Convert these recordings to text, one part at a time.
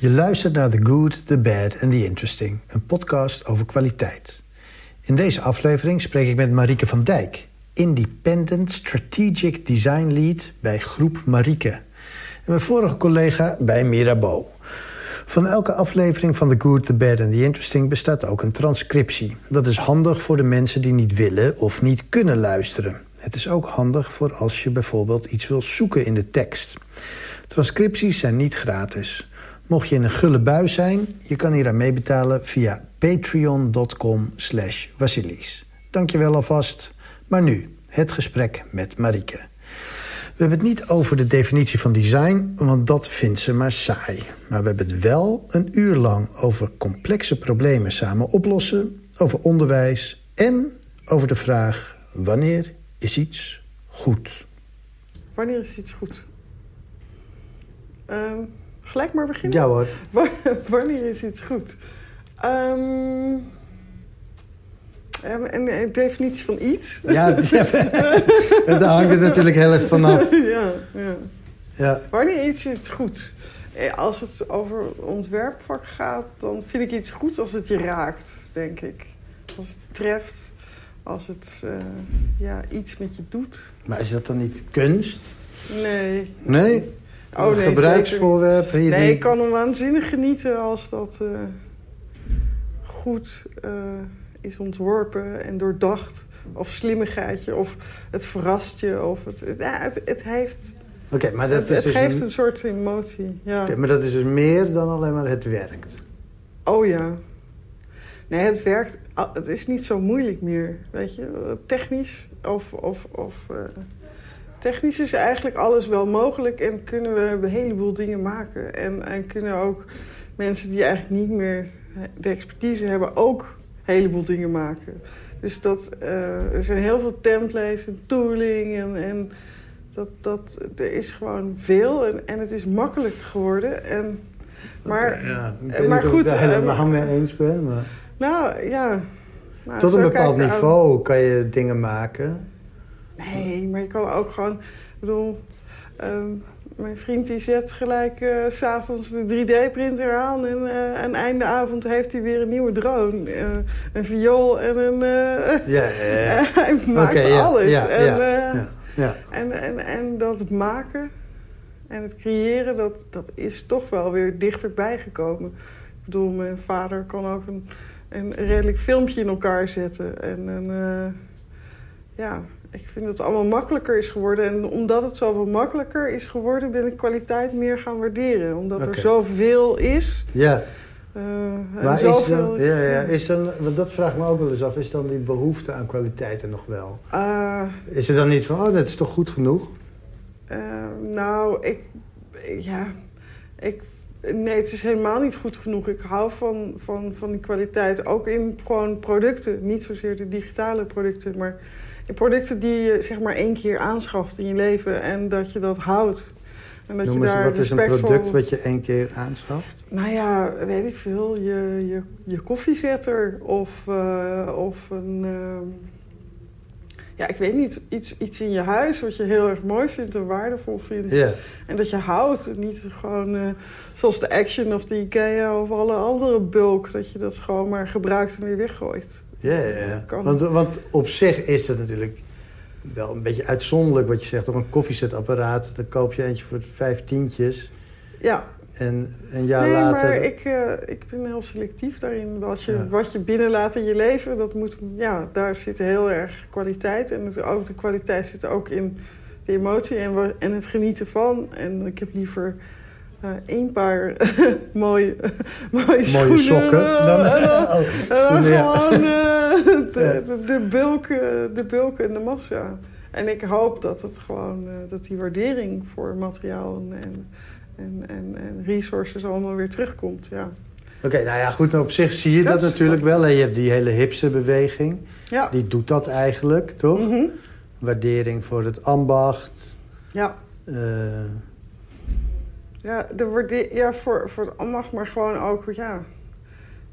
Je luistert naar The Good, The Bad and The Interesting, een podcast over kwaliteit. In deze aflevering spreek ik met Marieke van Dijk, Independent Strategic Design Lead bij Groep Marieke. En mijn vorige collega bij Mirabeau. Van elke aflevering van The Good, The Bad and The Interesting bestaat ook een transcriptie. Dat is handig voor de mensen die niet willen of niet kunnen luisteren. Het is ook handig voor als je bijvoorbeeld iets wil zoeken in de tekst. Transcripties zijn niet gratis. Mocht je in een gulle bui zijn, je kan hier aan meebetalen via patreon.com slash Dankje Dankjewel alvast. Maar nu, het gesprek met Marieke. We hebben het niet over de definitie van design, want dat vindt ze maar saai. Maar we hebben het wel een uur lang over complexe problemen samen oplossen... over onderwijs en over de vraag wanneer is iets goed? Wanneer is iets goed? Ehm, gelijk maar beginnen? Ja hoor. Wanneer is iets goed? Um, en een definitie van iets? Ja, daar hangt het natuurlijk heel erg vanaf. Ja, ja. ja. Wanneer iets is goed? Eh, als het over ontwerpvak gaat, dan vind ik iets goed als het je raakt, denk ik. Als het treft, als het uh, ja, iets met je doet. Maar is dat dan niet kunst? Nee. Nee? Oh, nee, gebruiksvoorwerp? Nee, ik kan hem waanzinnig genieten als dat uh, goed uh, is ontworpen en doordacht. Of slimmigheidje, of het verrast je. Of het, ja, het, het heeft... Oké, maar dat het, is het dus geeft een soort emotie, ja. Maar dat is dus meer dan alleen maar het werkt? Oh ja. Nee, het werkt... Het is niet zo moeilijk meer, weet je. Technisch of... of, of uh, technisch is eigenlijk alles wel mogelijk... en kunnen we een heleboel dingen maken. En, en kunnen ook mensen die eigenlijk niet meer de expertise hebben... ook heleboel dingen maken. Dus dat, uh, er zijn heel veel templates en tooling en, en dat, dat, er is gewoon veel en, en het is makkelijk geworden. En, maar, ja, ik maar goed, ik het helemaal uh, mee eens ben. Maar... Nou ja. Nou, Tot een bepaald niveau kan je dingen maken. Nee, maar je kan ook gewoon. Ik bedoel, um, mijn vriend die zet gelijk uh, s'avonds de 3D-printer aan... en uh, aan einde avond heeft hij weer een nieuwe drone. Uh, een viool en een... ja, ja, ja. hij maakt okay, alles. Ja, en, ja, ja, En, en, en dat maken en het creëren, dat, dat is toch wel weer dichterbij gekomen. Ik bedoel, mijn vader kan ook een, een redelijk filmpje in elkaar zetten. En een, ja, ik vind dat het allemaal makkelijker is geworden. En omdat het zoveel makkelijker is geworden, ben ik kwaliteit meer gaan waarderen. Omdat er zoveel is. Ja. Uh, maar is dan, ja, ja, is dan, want dat vraagt me ook wel eens af, is dan die behoefte aan kwaliteit er nog wel? Uh, is er dan niet van, oh, dat is toch goed genoeg? Uh, nou, ik, ja, ik, nee, het is helemaal niet goed genoeg. Ik hou van, van, van die kwaliteit, ook in gewoon producten. Niet zozeer de digitale producten, maar producten die je zeg maar één keer aanschaft in je leven en dat je dat houdt. En dat Noem je daar wat is een product wat je één keer aanschaft? Nou ja, weet ik veel. Je, je, je koffiezetter of, uh, of een... Uh, ja, ik weet niet, iets, iets in je huis wat je heel erg mooi vindt en waardevol vindt. Yeah. En dat je houdt. Niet gewoon uh, zoals de Action of de Ikea of alle andere bulk. Dat je dat gewoon maar gebruikt en weer weggooit. Ja, ja. Want, want op zich is het natuurlijk wel een beetje uitzonderlijk wat je zegt. Of een koffiezetapparaat, dan koop je eentje voor vijf tientjes. Ja. En een jaar nee, later... maar ik, uh, ik ben heel selectief daarin. Wat je, ja. wat je binnenlaat in je leven, dat moet, ja, daar zit heel erg kwaliteit. En het, ook de kwaliteit zit ook in de emotie en, en het genieten van. En ik heb liever uh, één paar mooie, mooie, mooie sokken. Dan, oh, schoenen, ja. gewoon uh, de, de, de, bulk, de bulk en de massa. En ik hoop dat, het gewoon, dat die waardering voor materiaal en, en, en, en resources allemaal weer terugkomt. Ja. Oké, okay, nou ja, goed. Nou op zich zie je dat, dat natuurlijk wel. Je hebt die hele hipse beweging. Ja. Die doet dat eigenlijk, toch? Mm -hmm. Waardering voor het ambacht. Ja. Ja, de waarde ja voor, voor het ambacht, maar gewoon ook, ja...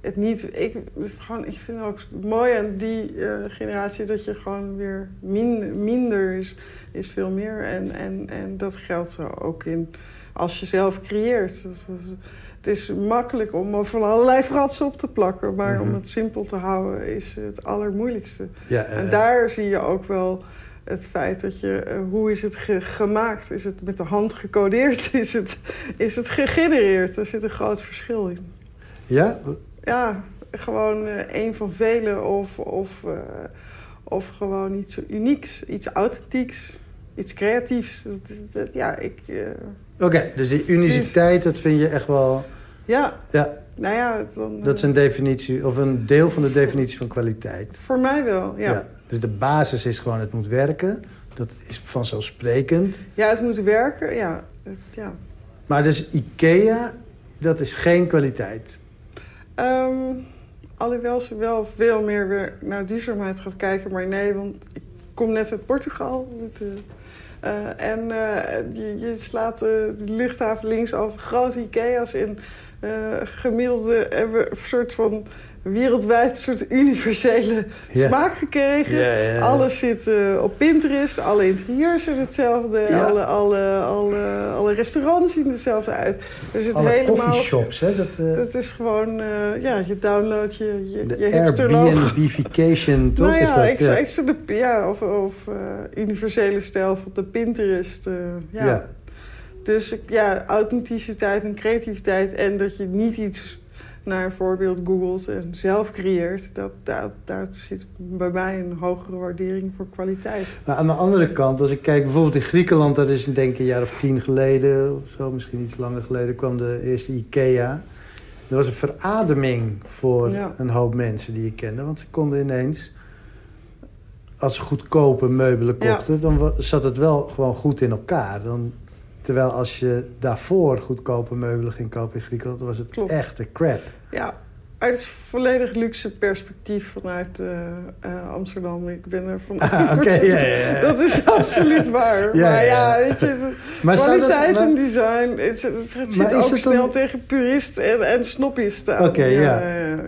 Het niet, ik, gewoon, ik vind het ook mooi aan die uh, generatie dat je gewoon weer min, minder is, is veel meer. En, en, en dat geldt ook in als je zelf creëert. Dat, dat, het is makkelijk om van allerlei fratsen op te plakken. Maar om Mhm. het simpel te houden is het allermoeilijkste. Ja, eh, En daar zie je ook wel het feit dat je... eh, hoe is het ge- gemaakt? Is het met de hand gecodeerd? Is het, is het gegenereerd? Er zit een groot verschil in. ja? Ja, gewoon eh, een van vele of, of, eh, of gewoon iets unieks, iets authentieks, iets creatiefs. Dat, dat- ja, ik... Oké, dus die uniciteit, dat vind je echt wel... ja, Ja, nou ja, dan, dat is een definitie, of een deel van de definitie van kwaliteit. voor mij wel, ja. ja. Dus de basis is gewoon, het moet werken. Dat is vanzelfsprekend. het moet werken, ja. Het, ja. Maar dus IKEA, dat is geen kwaliteit. Ehm, alhoewel ze wel veel meer weer naar duurzaamheid gaat kijken. Maar nee, want ik kom net uit Portugal. Met, de- eh, en eh, je, je slaat eh, de luchthaven links over grote Ikea's. Eh, gemiddelde hebben een soort van wereldwijd een soort universele Ja. smaak gekregen. Ja, ja, ja. Alles zit eh, op Pinterest. Alle interieurs zijn hetzelfde. Alle, alle, alle, alle restaurants zien hetzelfde uit. Er zit Alle helemaal... coffeeshops, hè? Dat, eh, Het is gewoon, eh, ja, je downloadt je, je, de je. Airbnb-vacation, toch? Nou is ja, dat? ik, ja. de, of, of universele stijl van de Pinterest. ja. Dus ja, authenticiteit en creativiteit. En dat je niet iets naar een voorbeeld googelt en zelf creëert. Dat, daar, daar zit bij mij een hogere waardering voor kwaliteit. Maar aan de andere kant, als ik kijk bijvoorbeeld in Griekenland... dat is denk ik een jaar of tien geleden of zo, misschien iets langer geleden... kwam de eerste IKEA. Er was een verademing voor Ja. een hoop mensen die ik kende. Want ze konden ineens, als ze goedkope meubelen Ja. kochten... dan zat het wel gewoon goed in elkaar. Dan, terwijl als je daarvoor goedkope meubelen ging kopen in Griekenland... dan was het Klopt. echte crap. Ja, uit het volledig luxe perspectief vanuit eh, eh, Amsterdam. Ik ben er van Ah, Oké, ja, ja, ja. Dat is absoluut waar. Ja, maar ja, weet je, Maar kwaliteit en design, het, het, het zit is ook het dan- snel tegen purist en, en aan. Oké, ja. ja,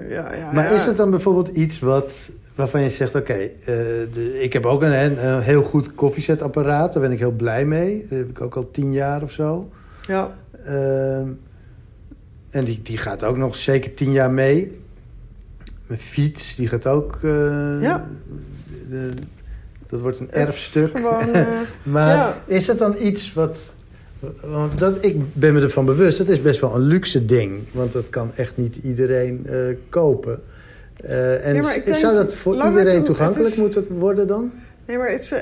ja, ja, Maar is het dan bijvoorbeeld iets wat, waarvan je zegt... oké, eh, ik heb ook een, een, een heel goed koffiezetapparaat. Daar ben ik heel blij mee. Dat heb ik ook al tien jaar of zo. Ja, Ehm, en die, die gaat ook nog zeker tien jaar mee. Mijn fiets, die gaat ook... eh, Ja. de- dat wordt een erfstuk. Gewoon, eh, Maar Ja. is het dan iets wat... Want dat, ik ben me ervan bewust, dat is best wel een luxe ding. Want dat kan echt niet iedereen eh, kopen. En denk zou dat voor iedereen toegankelijk is- moeten worden dan? nee, maar het is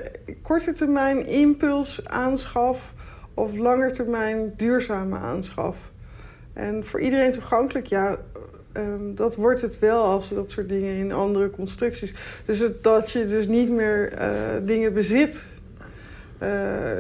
korte termijn impuls aanschaf of lange termijn duurzame aanschaf. En voor iedereen toegankelijk, ja, ehm, dat wordt het wel als dat soort dingen in andere constructies. Dus het, dat je dus niet meer eh, dingen bezit, eh,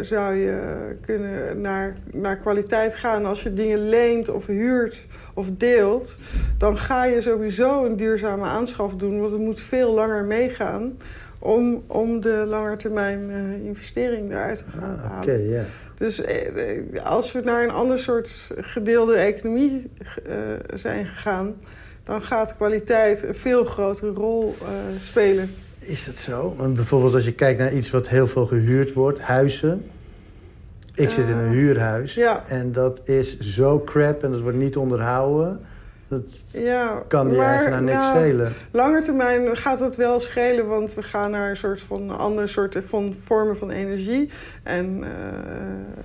zou je kunnen naar, naar kwaliteit gaan. Als je dingen leent of huurt of deelt, dan ga je sowieso een duurzame aanschaf doen, want het moet veel langer meegaan. Om, om de langetermijn eh investering eruit te gaan Ah, Oké, halen. ja. Dus eh, eh, als we naar een ander soort gedeelde economie eh, zijn gegaan, dan gaat kwaliteit een veel grotere rol spelen. Is dat zo? Want bijvoorbeeld als je kijkt naar iets wat heel veel gehuurd wordt, huizen. Ik zit in een huurhuis ja. en dat is zo crap en dat wordt niet onderhouden. Dat Ja, kan maar, eigenaar niks nou, schelen. Langer termijn gaat het wel schelen, want we gaan naar een soort van andere soorten van vormen van energie. En eh,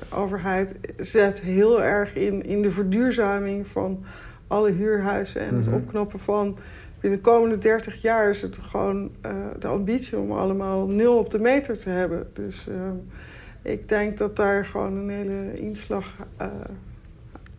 de overheid zet heel erg in, in de verduurzaming van alle huurhuizen en Mhm. het opknappen van. Binnen de komende 30 jaar is het gewoon eh, de ambitie om allemaal nul op de meter te hebben. Dus eh, ik denk dat daar gewoon een hele inslag, eh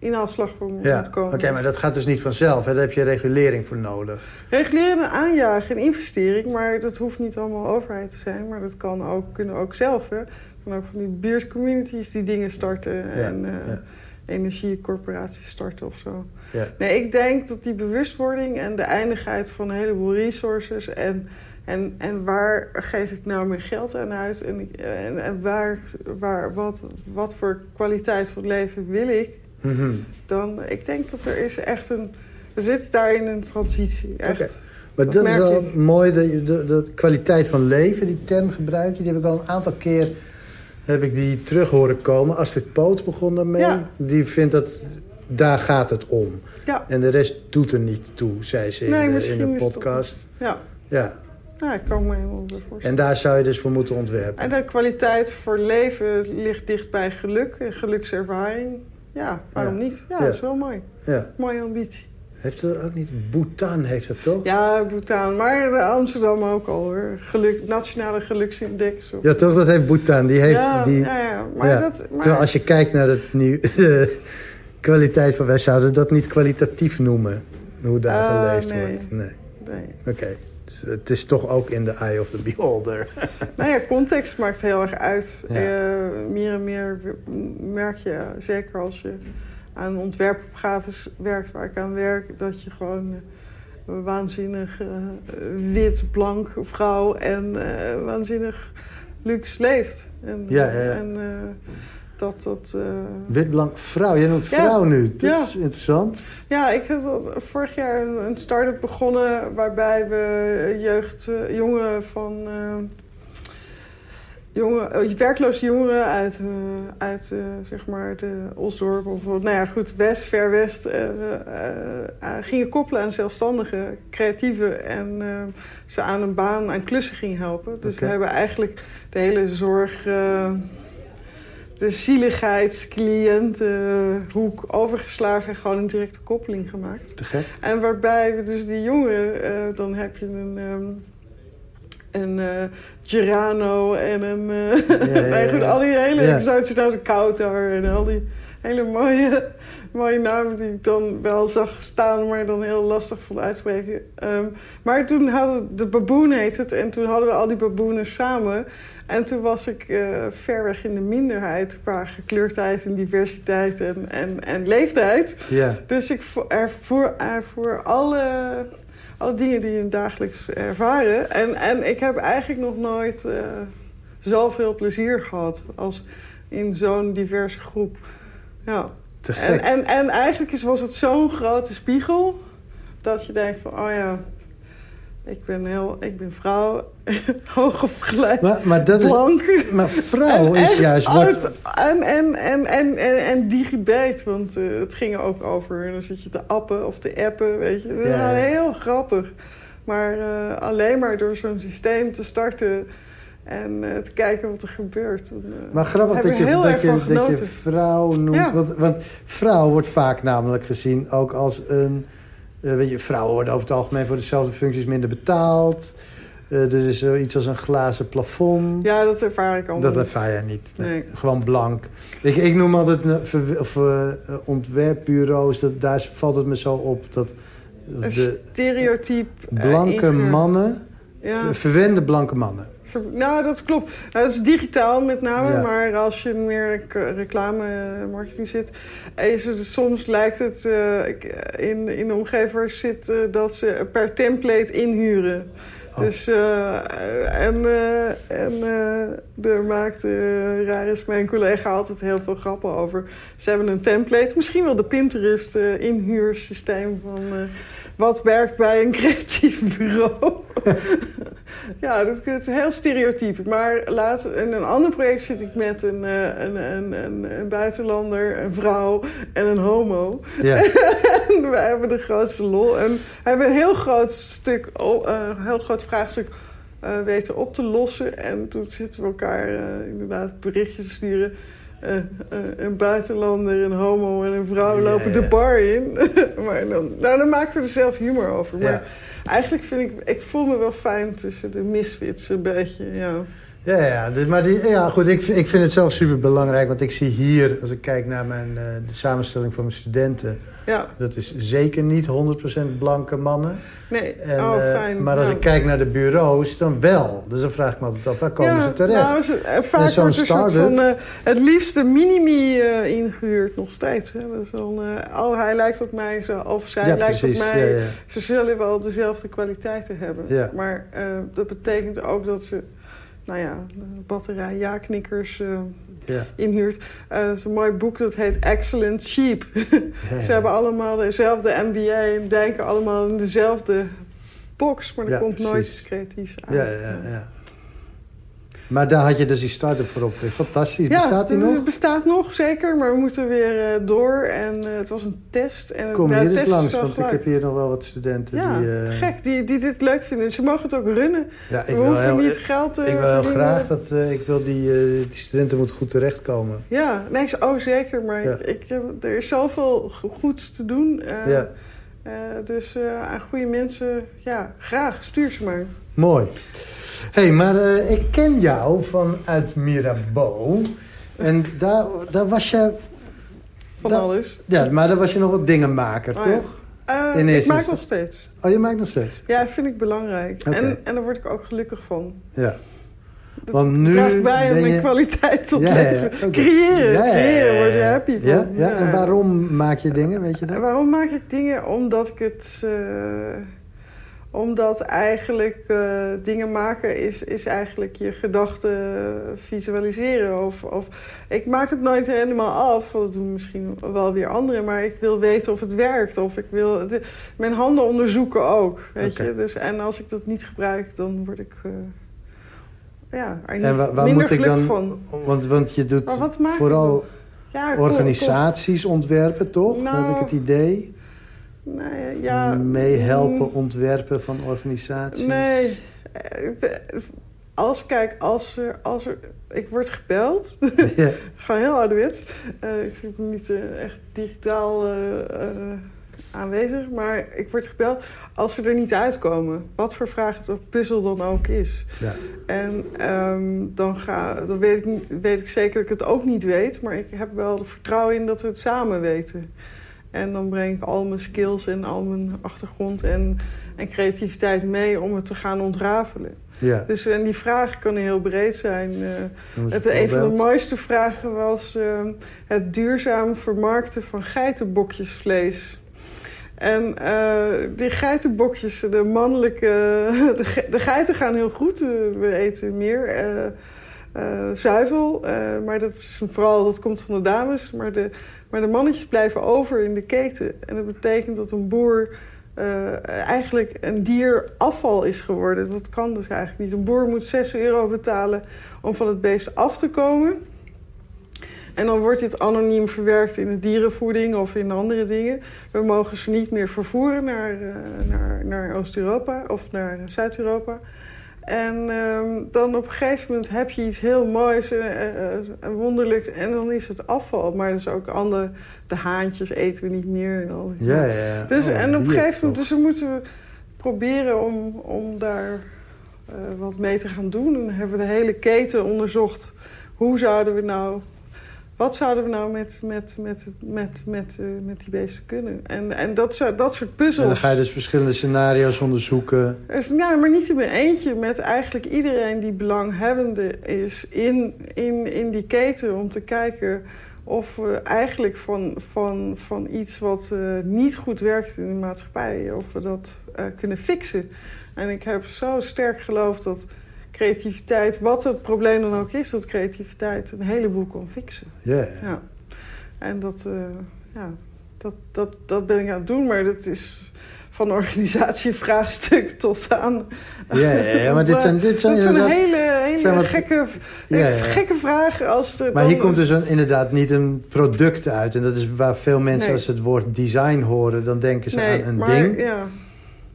inhaalslag voor moet Ja, oké, komen. maar dat gaat dus niet vanzelf. Hè? Daar heb je regulering voor nodig. Reguleren en aanjagen en investering, maar dat hoeft niet allemaal overheid te zijn. Maar dat kan ook, kunnen ook zelf. Hè. Het kan ook van die buurtcommunities die dingen starten en eh, ja. energiecorporaties starten of zo. Ja. Nee, ik denk dat die bewustwording en de eindigheid van een heleboel resources en, en, en waar geef ik nou mijn geld aan uit en, en, en waar, waar, wat, wat voor kwaliteit van leven wil ik, Mhm. dan ik denk dat er is echt een. We zitten daar in een transitie. Echt. Maar Dat dat is wel mooi, je de, de kwaliteit van leven, die term gebruik je. Die heb ik al een aantal keer heb ik die terug horen komen. Astrid Poot begon daarmee. Ja. Die vindt dat daar gaat het om. Ja. En de rest doet er niet toe, zei ze in, Nee, de- in de podcast. Ja, Ja. nou, ik kan me helemaal voorstellen. En daar zou je dus voor moeten ontwerpen. En de kwaliteit voor leven ligt dicht bij geluk en gelukservaring. Ja, waarom niet? Ja, dat is wel mooi. Ja. Mooie ambitie. Heeft er ook niet... Bhutan heeft dat toch? Ja, Bhutan. Maar de Amsterdam ook al hoor. Geluk, Nationale Geluksindex. Of... Ja, toch? Dat heeft Bhutan. Die heeft... ja, die, ja, ja. Maar ja. dat... Maar... Terwijl als je kijkt naar de nieuw, kwaliteit van... Wij zouden dat niet kwalitatief noemen. Hoe daar Ah, geleefd nee. wordt. Nee. Nee. Oké. Dus het is toch ook in the eye of the beholder. Nou ja, context maakt heel erg uit. Ja. Eh, meer en meer merk je, zeker als je aan ontwerpopgaves werkt waar ik aan werk, dat je gewoon eh, een waanzinnig eh, wit, blank vrouw en waanzinnig luxe leeft. En, Ja, ja, en dat dat. eh, Wit-blank vrouw. Jij noemt Ja. vrouw nu. Dat Ja. is interessant. Ja, ik heb vorig jaar een, een start-up begonnen waarbij we jeugd, eh, jongeren van eh, jonge, eh, werkloze jongeren uit, uit zeg maar de Osdorp of nou ja, goed, West, Ver West, gingen koppelen aan zelfstandigen, creatieven en ze aan een baan, aan klussen gingen helpen. Dus we hebben eigenlijk de hele zorg. De zieligheidscliëntenhoek overgeslagen en gewoon een directe koppeling gemaakt. Te gek. En waarbij we dus die jongen, eh, dan heb je een, ehm, een eh Girano en een... Ja, ja, nee, goed, ja. al die hele Ja. Kautar en al die hele mooie, mooie namen die ik dan wel zag staan, maar dan heel lastig vond uitspreken. Ehm, maar toen hadden we, de baboon heet het, en toen hadden we al die baboenen samen. En toen was ik eh, ver weg in de minderheid qua gekleurdheid en diversiteit en, en, en leeftijd. Ja. Dus ik vo- ervoer, ervoer alle, alle dingen die je dagelijks ervaren. En, en ik heb eigenlijk nog nooit eh, zoveel plezier gehad als in zo'n diverse groep. Ja. Te En, gek. en, en eigenlijk is, was het zo'n grote spiegel dat je denkt van, oh ja, ik ben, heel, ik ben vrouw, hoogopgeleid, Maar, maar dat is... blank. Maar vrouw En is juist oud wat... En, en, en, en, en, en digibet, want eh, het ging ook over... en dan zit je te appen of te appen, weet je. Dat is Ja, heel grappig. Maar eh, alleen maar door zo'n systeem te starten... en eh, te kijken wat er gebeurt. eh, Maar grappig dat je, dat, je, dat vrouw noemt. Ja. Want, want vrouw wordt vaak namelijk gezien ook als een... eh, weet je, vrouwen worden over het algemeen voor dezelfde functies minder betaald. Eh, er is zoiets als een glazen plafond. Ja, dat ervaar ik allemaal Dat ervaar jij niet. Nee. Nee. Gewoon blank. Ik, ik noem altijd of, ontwerpbureaus. Dat, daar valt het me zo op dat Een de stereotype. blanke mannen... Ja. ver- verwende blanke mannen. Nou, dat klopt. Nou, dat is digitaal met name, Ja. maar als je meer k- reclame eh, marketing zit, is het, soms lijkt het eh, ik- in, in de ik zit eh, dat ze per template inhuren. Oh. Dus, eh, en, eh, en eh, daar maakt eh raar is mijn collega altijd heel veel grappen over. Ze hebben een template, misschien wel de Pinterest eh, inhuursysteem van eh, wat werkt bij een creatief bureau. ja, dat is heel stereotyp. Maar laat, in een ander project zit ik met een, eh, een, een, een, een buitenlander, een vrouw en een homo. Ja. En wij hebben de grootste lol. En we hebben een heel groot stuk, eh, heel groot vraagstuk eh, weten op te lossen. En toen zitten we elkaar inderdaad berichtjes te sturen. Eh, eh, een buitenlander, een homo en een vrouw lopen de bar in. maar dan, nou, dan maken we er zelf humor over. Maar Ja. eigenlijk vind ik, ik voel me wel fijn tussen de misfits een beetje. Ja. Ja, ja, dus, maar die, ja, goed, ik, vind- ik vind het zelf super belangrijk. Want ik zie hier, als ik kijk naar mijn, eh, de samenstelling van mijn studenten... ja, dat is zeker niet 100% blanke mannen. nee, En, oh eh, fijn. maar als Ja. ik kijk naar de bureaus, dan wel. Dus dan vraag ik me altijd af, waar komen ze terecht? Nou, ze, eh, vaak wordt er soort van eh, het liefste minimi eh, ingehuurd nog steeds. Hè? Is dan, oh, hij lijkt op mij zo, of zij ja, lijkt precies. op mij. Ze zullen wel dezelfde kwaliteiten hebben. Maar dat betekent ook dat ze, nou ja, batterij ja-knikkers inhuurt. Eh, dat is een mooi boek dat heet Excellent Sheep. Ze hebben allemaal dezelfde MBA en denken allemaal in dezelfde box, maar er komt nooit iets creatiefs uit. Ja, ja, ja. Maar daar had je dus die start-up voor opgericht. Fantastisch. Ja, Bestaat die het nog? bestaat nog, zeker. Maar we moeten weer eh, door. En eh, het was een test. En, Kom ja, hier eens test langs, want ik heb hier nog wel wat studenten Ja, die... te gek. Die, die dit leuk vinden. Ze mogen het ook runnen. Ja, ik we wil hoeven heel, niet geld te ik wil heel graag dat... ik wil die, die studenten moeten goed terechtkomen. Ja, nee, oh zeker. Maar Ja. ik, ik, er is zoveel go- goeds te doen. Ja. dus aan goede mensen, ja, graag. Stuur ze maar. Mooi. Hé, hey, maar eh, ik ken jou vanuit Mirabeau. En daar, daar was je... Van alles. Ja, maar daar was je nog wat dingenmaker, Oh ja. toch? Eh, ik maak nog steeds. Oh, je maakt nog steeds? Ja, vind ik belangrijk. En, en daar word ik ook gelukkig van. Ja. Dat Want nu draagt bij aan mijn je- kwaliteit tot Ja, ja, ja. leven. Creëren, Ja, creëren, word je happy van. Ja. En waarom maak je dingen, weet je dat? waarom maak ik dingen? Omdat ik het... eh, omdat eigenlijk eh, dingen maken is, is eigenlijk je gedachten visualiseren. Of, of, ik maak het nooit helemaal af, dat doen misschien wel weer anderen. Maar ik wil weten of het werkt. Of ik wil de- mijn handen onderzoeken ook. Weet je? Dus, en als ik dat niet gebruik, dan word ik... eh, ja, En waar, moet ik gelukkig dan... van. Want, want je doet vooral cool, organisaties ontwerpen, toch? Nou, Heb ik het idee? Nou ja, Meehelpen mm, ontwerpen van organisaties? Nee. Als, kijk, als er, als er... Ik word gebeld. ja. Gewoon heel ouderwets. Eh ik ben niet eh, echt digitaal eh, aanwezig. Maar ik word gebeld als ze er niet uitkomen. Wat voor vraag het of puzzel dan ook is. Ja. En ehm, dan, ga, dan weet, ik niet, weet ik zeker dat ik het ook niet weet. Maar ik heb wel er vertrouwen in dat we het samen weten. En dan breng ik al mijn skills en al mijn achtergrond en, en creativiteit mee om het te gaan ontrafelen. ja. Dus en die vraag kan heel breed zijn. eh. Het, een van de mooiste vragen was ehm, het duurzaam vermarkten van geitenbokjesvlees. En eh, die geitenbokjes, de mannelijke... De, ge- de geiten gaan heel goed. eh, we eten meer zuivel. maar dat is vooral, dat komt van de dames. Maar de, maar de mannetjes blijven over in de keten. En dat betekent dat een boer eh, eigenlijk een dier afval is geworden. Dat kan dus eigenlijk niet. Een boer moet 6 euro betalen om van het beest af te komen. En dan wordt dit anoniem verwerkt in de dierenvoeding of in andere dingen. We mogen ze niet meer vervoeren naar, eh, naar, naar Oost-Europa of naar Zuid-Europa. En ehm, dan op een gegeven moment heb je iets heel moois en uh, wonderlijks en dan is het afval. Maar dus ook andere, de haantjes eten we niet meer. En al. Ja, ja, ja. Dus, Oh, en op een gegeven moment, dus we moeten proberen om, om daar eh, wat mee te gaan doen. En dan hebben we de hele keten onderzocht. Hoe zouden we nou, wat zouden we nou met, met, met, met, met, eh, met die beesten kunnen? En, en dat, dat soort puzzels. En dan ga je dus verschillende scenario's onderzoeken. Dus, ja, maar niet in mijn eentje. Met eigenlijk iedereen die belanghebbende is in, in, in die keten. Om te kijken of we eigenlijk van, van, van iets wat eh, niet goed werkt in de maatschappij... of we dat eh, kunnen fixen. En ik heb zo sterk geloofd dat creativiteit... wat het probleem dan ook is, dat creativiteit een heleboel kan fixen. Ja, ja. En dat, eh, ja, dat, dat, dat ben ik aan het doen, maar dat is van organisatievraagstuk tot aan... Ja, ja, maar dit zijn, dit zijn dat zijn inderdaad... hele, hele zijn wat- gekke, Ja, ja. gekke vragen. Als de, Maar hier komt dus een, inderdaad niet een product uit. En dat is waar veel mensen Nee. als ze het woord design horen... dan denken ze nee, aan een maar, ding. Ja.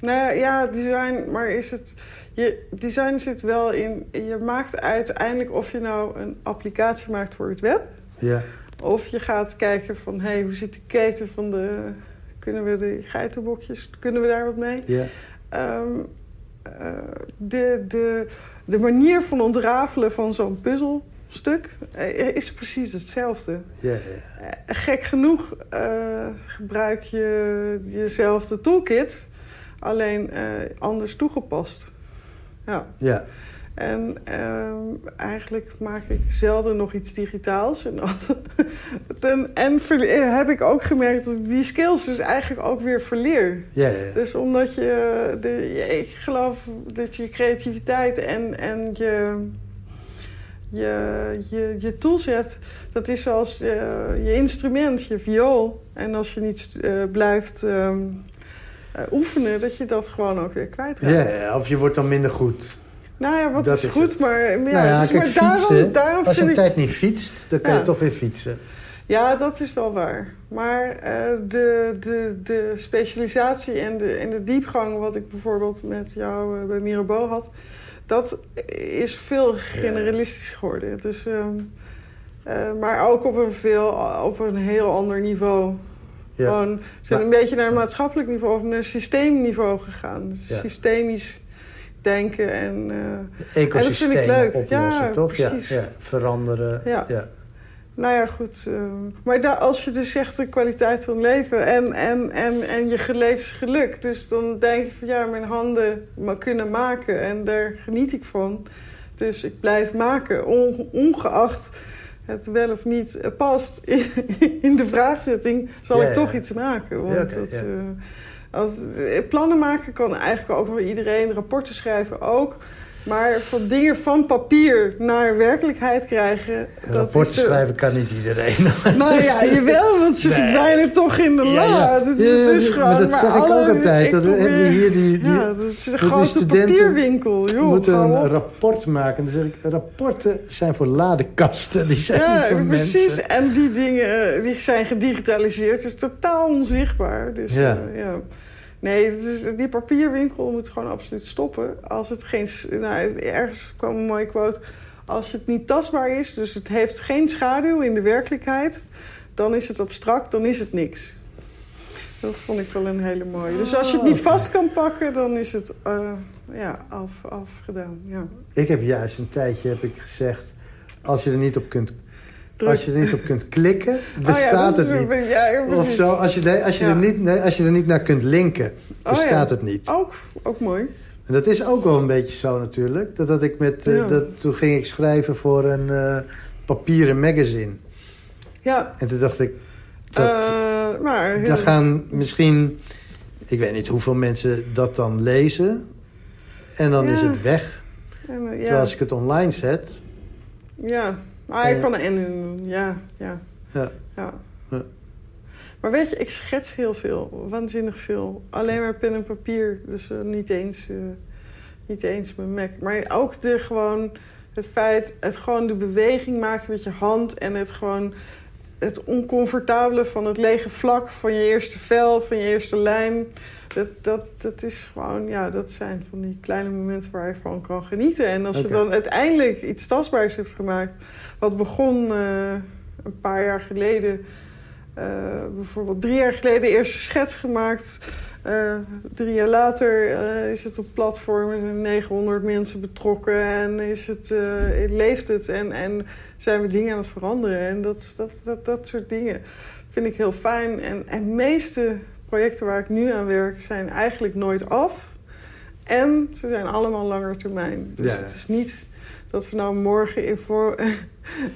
Nou ja, design, maar is het... Je, design zit wel in... Je maakt uiteindelijk of je nou een applicatie maakt voor het web... Ja, Of je gaat kijken van, hé, hey, hoe zit de keten van de... Kunnen we de geitenbokjes, kunnen we daar wat mee? ja, Ehm, eh, de, de, de manier van ontrafelen van zo'n puzzelstuk eh, is precies hetzelfde. ja. Eh, gek genoeg gebruik je jezelfde toolkit, alleen anders toegepast. Ja. ja. En ehm, eigenlijk maak ik zelden nog iets digitaals. En, en, en verle- heb ik ook gemerkt dat ik die skills dus eigenlijk ook weer verleer. ja, ja. Dus omdat je, de, ik geloof dat je creativiteit en, en je, je, je, je toolset, dat is zoals je, je instrument, je viool. En als je niet eh, blijft ehm, eh, oefenen, dat je dat gewoon ook weer kwijtraakt. Ja, ja, of je wordt dan minder goed. Nou ja, wat Dat is, goed, maar, ja, nou ja, dus- kijk, maar fietsen. daarom, daarom als je een ik... tijd niet fietst, dan kan Ja. je toch weer fietsen. Ja, dat is wel waar. Maar eh, de, de, de specialisatie en de, en de diepgang... wat ik bijvoorbeeld met jou eh, bij Mirabeau had... dat is veel generalistisch geworden. Dus, ehm, eh, maar ook op een, veel, op een heel ander niveau. Ja. Gewoon, we zijn Maar- een beetje naar een maatschappelijk niveau... of naar systeemniveau gegaan. Dus Ja. Systemisch denken en... eh, Ecosystemen leuk. oplossen, Ja, toch? Ja, ja, veranderen. Ja. Nou ja, goed. eh, maar als je dus zegt de kwaliteit van leven en, en, en, en je levensgeluk. Dus dan denk je van ja, mijn handen kunnen maken en daar geniet ik van. Dus ik blijf maken, on- ongeacht het wel of niet eh, past in, de vraagzetting, zal Ja, ik toch iets maken. Want dat, eh, als, eh, plannen maken kan eigenlijk ook voor iedereen, rapporten schrijven ook. Maar van dingen van papier naar werkelijkheid krijgen... Rapporten eh, schrijven kan niet iedereen. nou ja, jawel, want ze Nee. verdwijnen toch in de la. Ja, ja. Dat, Ja, dat is gewoon, maar dat zeg ik alle- ook altijd. ik Dat probeer- hebben we hier die- die- ja, dat is grootste studenten papierwinkel. We Joh, moeten een rapport maken. Dan zeg ik, rapporten zijn voor ladekasten. Die zijn niet Ja, voor precies. mensen. En die dingen eh, die zijn gedigitaliseerd. Is totaal onzichtbaar. Dus, Ja. eh, ja. Nee, het is, die papierwinkel moet gewoon absoluut stoppen. Als het geen... Nou, ergens kwam een mooie quote. Als het niet tastbaar is, dus het heeft geen schaduw in de werkelijkheid... dan is het abstract, dan is het niks. Dat vond ik wel een hele mooie. Dus als je het niet vast kan pakken, dan is het eh, ja, af, afgedaan. Ja. Ik heb juist een tijdje heb ik gezegd... als je er niet op kunt, Druk. als je er niet op kunt klikken, Oh ja, bestaat dat is het niet. Ja, Of zo, als je, als, je Ja. er niet, nee, als je er niet naar kunt linken, Oh, bestaat het niet. Ook, ook mooi. En dat is ook wel een beetje zo natuurlijk. Dat, dat ik met, eh, dat, toen ging ik schrijven voor een eh, papieren magazine. Ja, En toen dacht ik... Dat, eh, maar heel- daar gaan misschien... Ik weet niet hoeveel mensen dat dan lezen. En dan is het weg. eh, Terwijl als ik het online zet... ja. Maar ik Eh. kan er en in- ja, ja, Ja, ja. Ja. Maar weet je, ik schets heel veel, waanzinnig veel. Alleen maar pen en papier, dus eh, niet eens, eh, niet eens mijn Mac. Maar ook de gewoon het feit, het gewoon de beweging maken met je hand en het gewoon het oncomfortabele van het lege vlak van je eerste vel, van je eerste lijn. Dat, dat, dat is gewoon, ja, dat zijn van die kleine momenten waar je van kan genieten. En als je dan uiteindelijk iets tastbaars hebt gemaakt, wat begon eh, een paar jaar geleden, eh, bijvoorbeeld drie jaar geleden de eerste schets gemaakt. Eh, drie jaar later is het op platform, er zijn 900 mensen betrokken en is het, leeft het en, en zijn we dingen aan het veranderen. En dat, dat, dat, dat soort dingen vind ik heel fijn. En, en meeste projecten waar ik nu aan werk zijn eigenlijk nooit af. En ze zijn allemaal langer termijn. Dus Ja. het is niet dat we nou morgen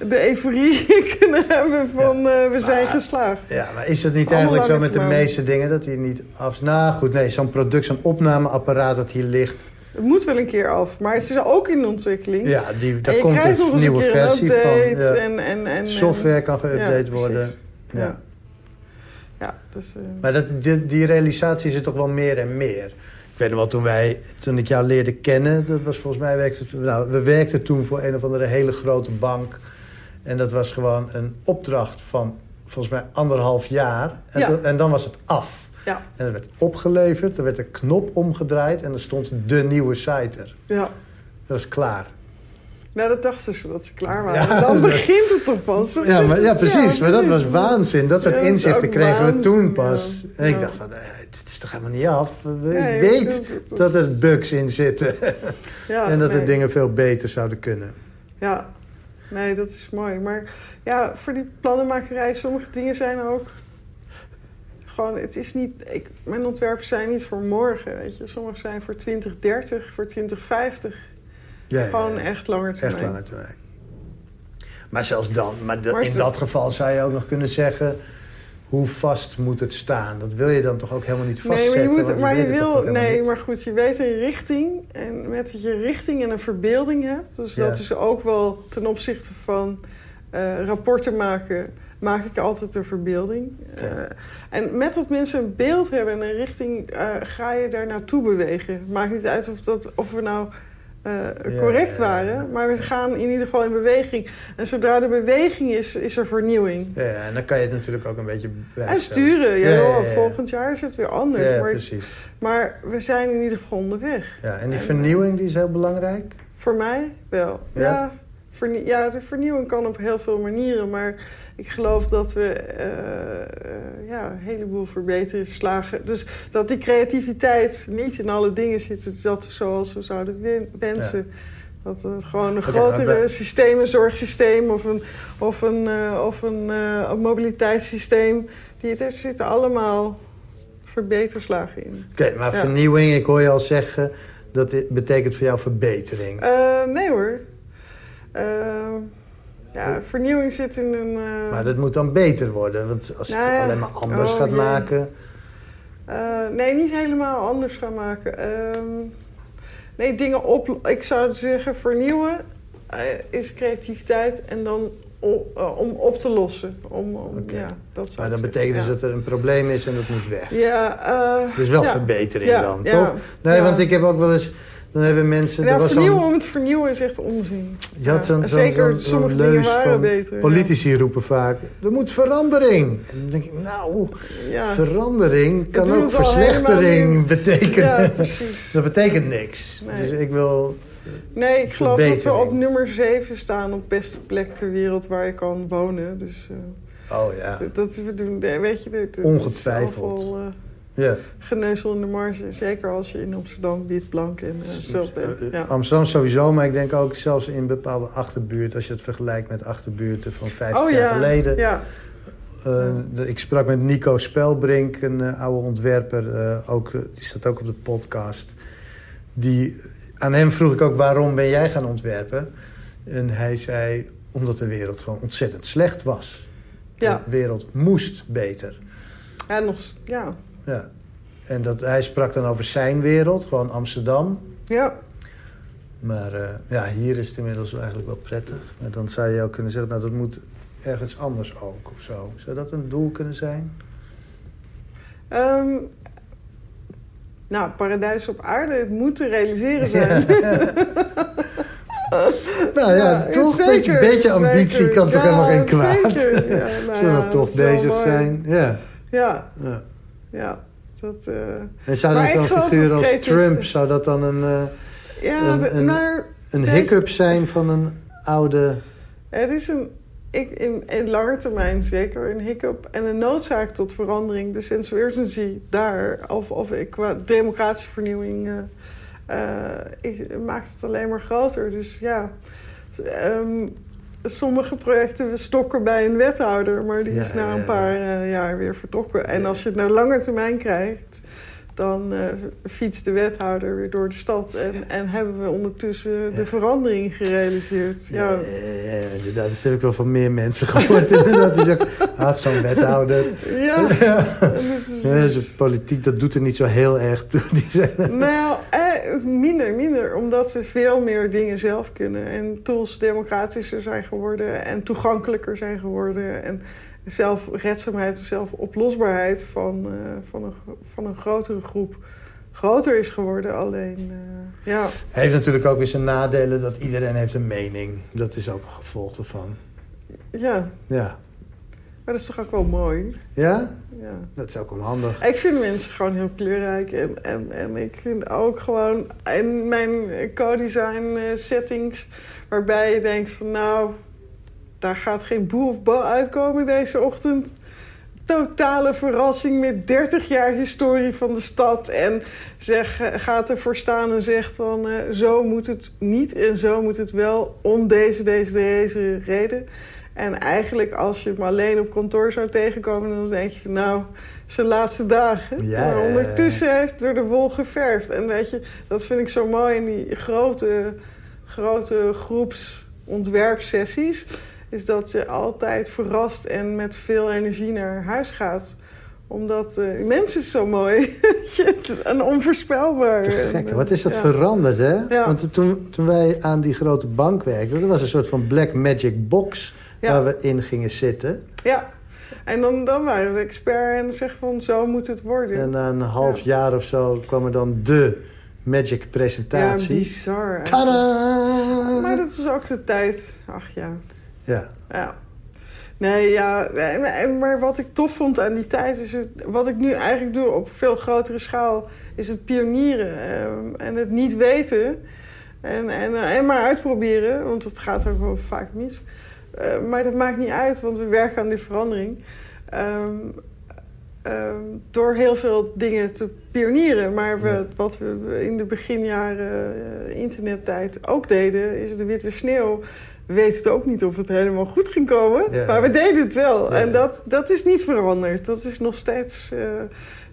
de euforie kunnen hebben van eh, we zijn geslaagd. ja, maar is het niet Het eigenlijk zo met de meeste dingen... dat die niet af... Nou goed, nee, zo'n product, zo'n opnameapparaat dat hier ligt... Het moet wel een keer af, maar het is ook in ontwikkeling. Ja, die, daar komt een nieuwe een versie van. ja. en, en, en, Software kan geüpdate worden. Ja. Ja. Dus, eh, Maar dat, die, die realisatie is er toch wel meer en meer. Ik weet nog wel, toen, wij, toen ik jou leerde kennen... Dat was volgens mij werkte, nou, we werkten toen voor een of andere hele grote bank. En dat was gewoon een opdracht van volgens mij anderhalf jaar. En, Ja. en dan was het af. ja, En het werd opgeleverd, er werd een knop omgedraaid... en er stond de nieuwe site er. ja. Dat was klaar. Nou, dat dachten ze dat ze klaar waren. Ja, dan begint het toch pas. Ja, maar, ja precies. Maar dat was waanzin. Dat soort inzichten kregen we toen pas. En ik dacht van, eh, dit is toch helemaal niet af? Ik weet dat- er bugs in zitten. Ja, en dat nee. de dingen veel beter zouden kunnen. Ja, nee, dat is mooi. Maar ja, voor die plannenmakerij, sommige dingen zijn ook... Gewoon, het is niet... Ik, mijn ontwerpen zijn niet voor morgen, weet je. Sommige zijn voor 2030, voor 2050. Ja, Gewoon echt langer termijn. Echt termijn. Maar zelfs dan, maar, de- Maar is in dat- geval zou je ook nog kunnen zeggen... hoe vast moet het staan? Dat wil je dan toch ook helemaal niet Nee, vastzetten? maar je, moet, maar je wil... Nee, niet? maar goed, je weet een richting. En met dat je richting en een verbeelding hebt... dus Ja. dat is ook wel ten opzichte van eh, rapporten maken... maak ik altijd een verbeelding. Eh, en met dat mensen een beeld hebben en een richting... eh, ga je daar naartoe bewegen. Maakt niet uit of, dat, of we nou eh, correct ja, ja. waren. Maar we gaan in ieder geval in beweging. En zodra er beweging is, is er vernieuwing. Ja, en dan kan je het natuurlijk ook een beetje En sturen. Ja, volgend jaar is het weer anders. Ja, maar, precies. maar we zijn in ieder geval onderweg. Ja, en die En, vernieuwing die is heel belangrijk. Voor mij wel. Ja? Ja, de vernieuwing kan op heel veel manieren. Maar ik geloof dat we eh, eh, ja, een heleboel verbeterslagen... Dus dat die creativiteit niet in alle dingen zit. Dat zoals we zouden wen- wensen. Dat er gewoon een grotere systeem, een zorgsysteem... of een, of een, eh, of een, een mobiliteitssysteem... Die, er zitten allemaal verbeterslagen in. Oké, maar Ja. vernieuwing, ik hoor je al zeggen... dat betekent voor jou verbetering. Nee hoor. Eh, ja, vernieuwing zit in een... eh, Maar dat moet dan beter worden. Want als je Nou het ja. alleen maar anders Oh, gaat jee. maken... eh, nee, niet helemaal anders gaan maken. Ehm, nee, dingen op... Ik zou zeggen, vernieuwen eh, is creativiteit en dan om op te lossen. Om, om, ja, dat Maar zeggen, betekent dus ja. dat er een probleem is en dat moet weg. Ja, eh, Dus wel ja. verbetering dan, toch? Nee, want ik heb ook wel eens... Dan hebben mensen... Ja, was vernieuwen om het vernieuwen is echt onzin. Je had zo'n Zeker, sommige dingen leus waren beter. Politici roepen vaak, er moet verandering. En dan denk ik, nou, Ja. verandering kan ook verslechtering betekenen. Ja, precies. Dat betekent niks. Nee. Dus ik wil... Nee, ik geloof dat we op nummer 7 staan op beste plek ter wereld waar je kan wonen. Dus eh, Oh ja, dat- we doen, weet je, Ongetwijfeld. Eh, ja. geneuzel in de marge. Zeker als je in Amsterdam wit, blank en eh, zo bent. Eh, Ja. Amsterdam sowieso, maar ik denk ook zelfs in bepaalde achterbuurten... als je het vergelijkt met achterbuurten van 50 Oh jaar ja, geleden... ja. Eh, de- ik sprak met Nico Spelbrink, een eh, oude ontwerper. eh, ook, eh, die staat ook op de podcast. Die, aan hem vroeg ik ook waarom ben jij gaan ontwerpen. En hij zei omdat de wereld gewoon ontzettend slecht was. Ja. De wereld moest beter. Ja, nog, ja. Ja. En dat, hij sprak dan over zijn wereld, gewoon Amsterdam. ja. Maar eh, ja, hier is het inmiddels eigenlijk wel prettig. Maar dan zou je ook kunnen zeggen, nou dat moet ergens anders ook of zo. Zou dat een doel kunnen zijn? Ehm, nou, paradijs op aarde, het moet te realiseren zijn. Nou ja, Ja, toch een beetje, beetje ambitie zeker. kan toch Ja, helemaal geen kwaad. zeker. Ja, nou Zullen ja, we toch bezig zijn? Ja. Ja, ja. Dat, eh, En zou dan Maar ik zo'n geloof figuur dat als Trump, zou dat dan een, eh, ja, Een- een- maar een Kijk. hiccup zijn van een oude... het is een, ik, in, in lange termijn zeker een hiccup en een noodzaak tot verandering. De sense of urgency daar, of, of ik- qua democratische vernieuwing, eh, eh, ik- maakt het alleen maar groter. Dus ja, ehm, sommige projecten stokken bij een wethouder, maar die Ja, is na een paar eh, jaar weer vertrokken. En als je het naar lange termijn krijgt, dan eh, fietst de wethouder weer door de stad. En, en hebben we ondertussen Ja. de verandering gerealiseerd. Ja. Ja, inderdaad. Dat heb ik wel van meer mensen gehoord. die zeggen, ach, zo'n wethouder. Ja, is- zo'n politiek, dat doet er niet zo heel erg toe. Die zijn, Nou, eh, minder, minder. Omdat we veel meer dingen zelf kunnen. En tools democratischer zijn geworden. En toegankelijker zijn geworden. En zelfredzaamheid of zelfoplosbaarheid van, eh, van, een, van een grotere groep groter is geworden. Alleen, eh, ja. heeft natuurlijk ook weer zijn nadelen dat iedereen heeft een mening. Dat is ook een gevolg ervan. ja, Ja. maar dat is toch ook wel mooi? Ja? Ja. Dat is ook wel handig. Ik vind mensen gewoon heel kleurrijk. En, en, en ik vind ook gewoon in mijn co-design eh, settings... waarbij je denkt van nou, daar gaat geen boe of bal uitkomen deze ochtend. Totale verrassing met 30 jaar historie van de stad. En zeg, eh, gaat ervoor staan en zegt van eh, zo moet het niet en zo moet het wel om deze, deze, deze reden. En eigenlijk als je hem alleen op kantoor zou tegenkomen, dan denk je van nou, zijn laatste dagen. Ja, maar ondertussen heeft door de wol geverfd. En weet je, dat vind ik zo mooi in die grote, grote groeps ontwerpsessies. Is dat je altijd verrast en met veel energie naar huis gaat omdat eh, mensen is zo mooi. en onvoorspelbaar. Te gek. Wat is dat ja. veranderd, hè? Ja. Want toen, toen wij aan die grote bank werkten... dat was een soort van black magic box... Ja. waar we in gingen zitten. Ja. En dan, dan waren we expert en zeggen van zo moet het worden. En na een half Ja. jaar of zo kwam er dan de magic presentatie. Ja, bizar. Tada! Maar dat is ook de tijd. Ach ja. Ja. Ja. Nee, ja. Maar wat ik tof vond aan die tijd is het, wat ik nu eigenlijk doe op veel grotere schaal, is het pionieren ehm, en het niet weten. En, en, en maar uitproberen, want het gaat ook wel vaak mis. Uh, maar dat maakt niet uit, want we werken aan die verandering. Um, um, door heel veel dingen te pionieren. Maar we, wat we in de beginjaren uh, internettijd ook deden, is de witte sneeuw. We weten het ook niet of het helemaal goed ging komen, ja. maar we deden het wel. Ja. En dat, dat is niet veranderd. Dat is nog steeds. Uh,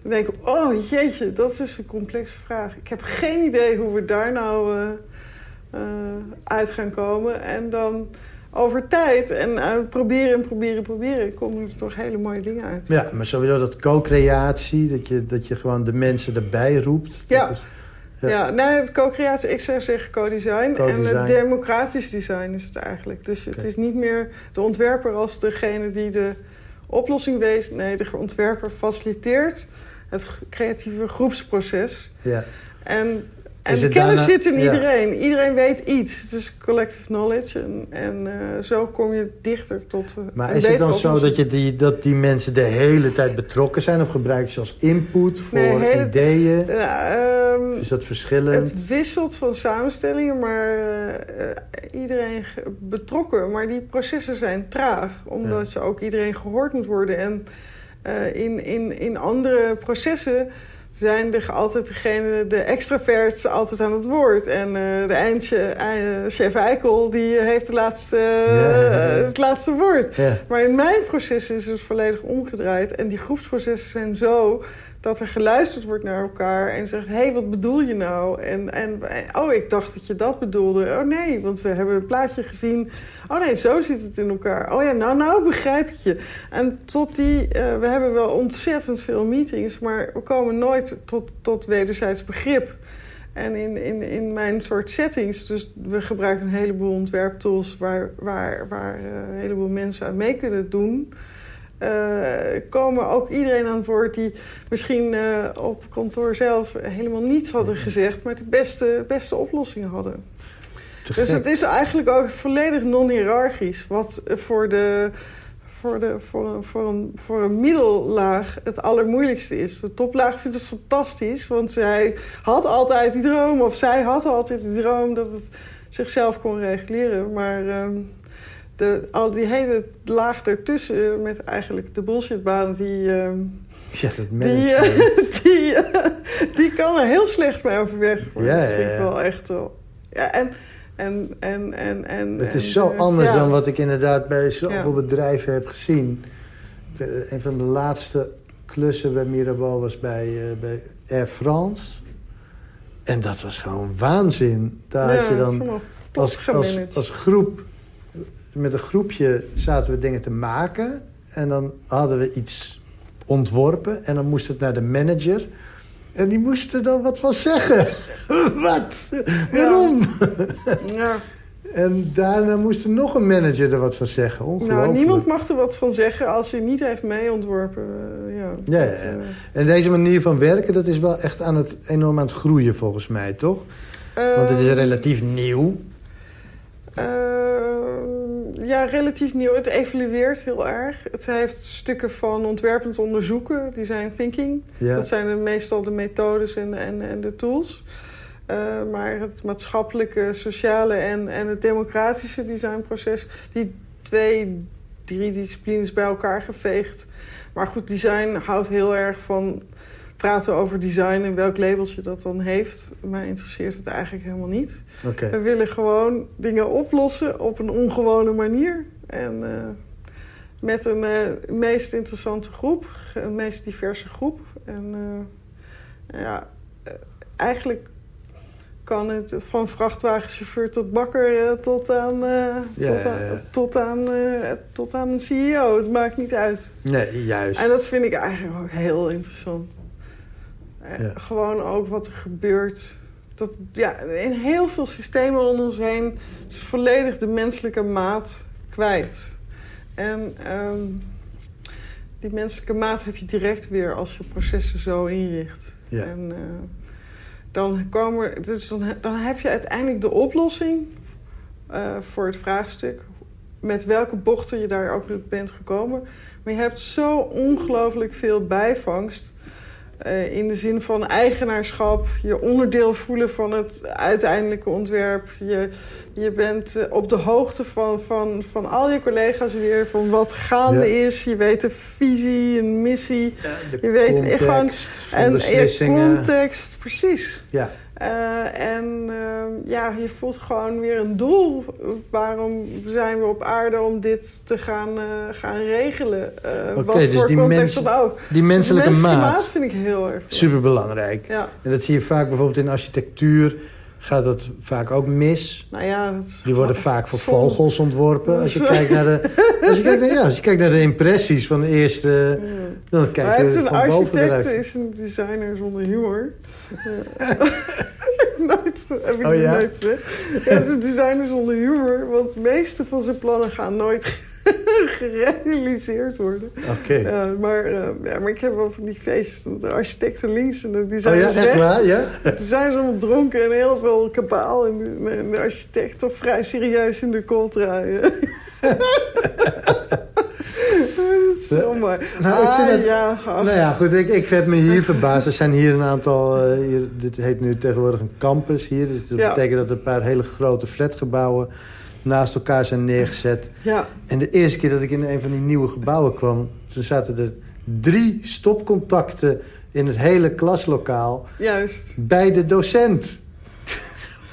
we denken, oh jeetje, dat is dus een complexe vraag. Ik heb geen idee hoe we daar nou uh, uit gaan komen. En dan over tijd en proberen en proberen en proberen... komen er toch hele mooie dingen uit. Ja, maar sowieso dat co-creatie, dat je, dat je gewoon de mensen erbij roept. Ja, dat is, ja. ja nee, het co-creatie, ik zou zeggen co-design. Co en het democratisch design is het eigenlijk. Dus okay. het is niet meer de ontwerper als degene die de oplossing wees. Nee, de ontwerper faciliteert het creatieve groepsproces. Ja. En en kennis daarna, zit in iedereen. Ja. Iedereen weet iets. Het is collective knowledge. En, en uh, zo kom je dichter tot uh, Maar is het dan zo dat, je die, dat die mensen de hele tijd betrokken zijn? Of gebruik je ze als input voor nee, hele, ideeën? Um, is dat verschillend? Het wisselt van samenstellingen, maar uh, iedereen betrokken. Maar die processen zijn traag. Omdat ja. je ook iedereen gehoord moet worden. En in, in, in andere processen zijn er altijd degene, de extraverts altijd aan het woord. En uh, de eindje, uh, chef Eikel, die heeft de laatste, uh, ja. het laatste woord. Maar in mijn proces is het volledig omgedraaid. En die groepsprocessen zijn zo dat er geluisterd wordt naar elkaar en zegt: hé, hey, wat bedoel je nou? En, en oh, ik dacht dat je dat bedoelde. Oh nee, want we hebben een plaatje gezien. Oh nee, zo zit het in elkaar. Oh ja, nou, nou begrijp ik je. En tot die, uh, we hebben wel ontzettend veel meetings, maar we komen nooit tot, tot wederzijds begrip. En in, in, in mijn soort settings, dus we gebruiken een heleboel ontwerptools waar, waar, waar uh, een heleboel mensen aan mee kunnen doen. Uh, komen ook iedereen aan het woord die misschien uh, op kantoor zelf helemaal niets hadden gezegd, maar de beste, beste oplossingen hadden. Dus het is eigenlijk ook volledig non-hierarchisch. Wat voor, de, voor, de, voor, een, voor, een, voor een middellaag het allermoeilijkste is. De toplaag vindt het fantastisch, want zij had altijd die droom, of zij had altijd die droom dat het zichzelf kon reguleren. Maar. Um, de, al die hele laag ertussen met eigenlijk de bullshitbaan die... Uh, ja, dat die, uh, die, uh, die kan er heel slecht mee overweg worden. Ja, dat vind ik wel echt wel. Ja, en... En, en, en, en, het is zo anders ja. dan wat ik inderdaad bij zoveel ja. bedrijven heb gezien. Een van de laatste klussen bij Mirabeau was bij, bij Air France. En dat was gewoon waanzin. Daar had je dan als, als, als groep met een groepje zaten we dingen te maken. En dan hadden we iets ontworpen. En dan moest het naar de manager. En die moest er dan wat van zeggen. wat? Waarom? Ja. En daarna moest er nog een manager er wat van zeggen. Ongelooflijk. Nou, niemand mag er wat van zeggen als hij niet heeft meeontworpen. Uh, ja, ja, dat. Uh... En deze manier van werken, dat is wel echt aan het, enorm aan het groeien volgens mij, toch? Uh, Want het is relatief nieuw. Ja, relatief nieuw. Het evolueert heel erg. Het heeft stukken van ontwerpend onderzoeken, design thinking. Ja. Dat zijn de, meestal de methodes en, en, en de tools. Uh, maar het maatschappelijke, sociale en, en het democratische designproces... die twee, drie disciplines bij elkaar geveegd. Maar goed, design houdt heel erg van praten over design en welk labeltje dat dan heeft. Mij interesseert het eigenlijk helemaal niet. Okay. We willen gewoon dingen oplossen op een ongewone manier. En uh, met een uh, meest interessante groep, een meest diverse groep. En uh, ja, eigenlijk kan het van vrachtwagenchauffeur tot bakker tot aan, ja, tot, aan, ja, ja. tot, aan, tot aan een CEO. Het maakt niet uit. Nee, juist. En dat vind ik eigenlijk ook heel interessant. Ja. Gewoon ook wat er gebeurt. Dat, ja, in heel veel systemen om ons heen is volledig de menselijke maat kwijt. En um, die menselijke maat heb je direct weer als je processen zo inricht. Ja. En, uh, dan, komen, dus dan, dan heb je uiteindelijk de oplossing eh, voor het vraagstuk. Met welke bochten je daar ook bent gekomen. Maar je hebt zo ongelooflijk veel bijvangst. Uh, in de zin van eigenaarschap, je onderdeel voelen van het uiteindelijke ontwerp. Je, je bent uh, op de hoogte van, van, van al je collega's weer, van wat gaande ja. is. Je weet de visie, een missie. Ja, de je weet context gewoon, en je context, precies. Ja. Uh, en uh, ja, je voelt gewoon weer een doel. Waarom zijn we op aarde om dit te gaan, uh, gaan regelen? Oké, wat dus voor die, context dan ook. die menselijke, Die menselijke maat, maat vind ik heel erg. superbelangrijk. Ja. En dat zie je vaak bijvoorbeeld in architectuur. Gaat dat vaak ook mis. Nou ja, dat Die worden vaak voor vogels ontworpen. Als je, kijkt naar de, als, je kijkt naar, ja, als je kijkt naar de impressies van de eerste... Ja. Dan kijk je een van boven architect eruit. is een designer zonder humor. Ja. nooit, heb ik Oh ja? nooit gezegd. Ja, het is een designer zonder humor, want de meeste van zijn plannen gaan nooit gerealiseerd worden. Oké. Ja, maar, eh, ja, maar ik heb wel van die feestjes, de architecten links en de Oh designers ja, echt rechts. waar? Ja? Toen zijn ze allemaal dronken en heel veel kabaal. En de, en de architect toch vrij serieus in de dat is zo mooi. Nou, ik vind ah, het- ja. ach. Nou ja, goed, ik, ik heb me hier verbaasd. Er zijn hier een aantal... eh, hier, dit heet nu tegenwoordig een campus hier. Dus dat Ja. betekent dat er een paar hele grote flatgebouwen... naast elkaar zijn neergezet. Ja, En de eerste keer dat ik in een van die nieuwe gebouwen kwam... toen zaten er drie stopcontacten in het hele klaslokaal... juist. bij de docent.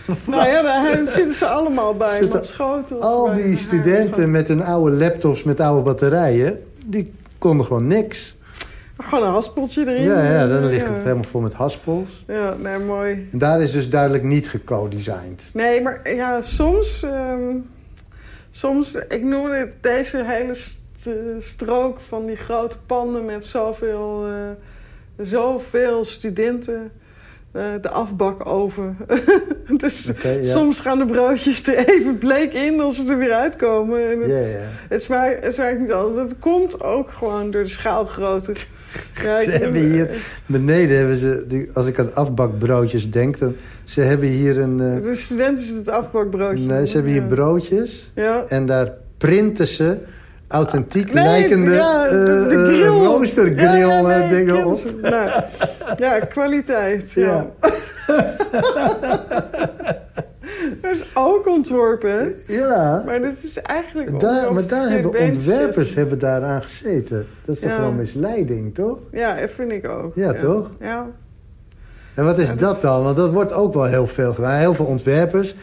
Nou ja, daar zitten ze allemaal bij Zitten op schoot. Al die studenten met hun oude laptops met oude batterijen... die konden gewoon niks. Gewoon een haspeltje erin. Ja, ja dan ligt ja. het helemaal vol met haspels. Ja, nee, mooi. En daar is dus duidelijk niet gecodesigned. Nee, maar ja, soms... ehm, soms, ik noem het deze hele st- strook van die grote panden met zoveel, eh, zoveel studenten. eh, de afbakoven. dus Oké, ja. soms gaan de broodjes er even bleek in als ze er weer uitkomen. En het, Ja, ja. het, smaakt, het smaakt niet anders. Het komt ook gewoon door de schaalgrootte. Ja, Ze hebben hier- Beneden hebben ze, als ik aan afbakbroodjes denk... dan ze hebben hier een... eh, De studenten is het afbakbroodje. nee, ze hebben hier broodjes... Ja. en daar printen ze authentiek Nee, lijkende ja, de, de eh, eh, grill. roostergrill Ja, nee, eh, dingen op. Nou, ja, kwaliteit. Ja. Is ook ontworpen? Ja, Maar dat is eigenlijk... daar, maar daar hebben ontwerpers hebben daaraan gezeten. Dat is toch Ja. gewoon misleiding, toch? Ja, dat vind ik ook. Ja, toch? Ja. En wat is Ja, dat is- dan? Want dat wordt ook wel heel veel gedaan. Heel veel ontwerpers,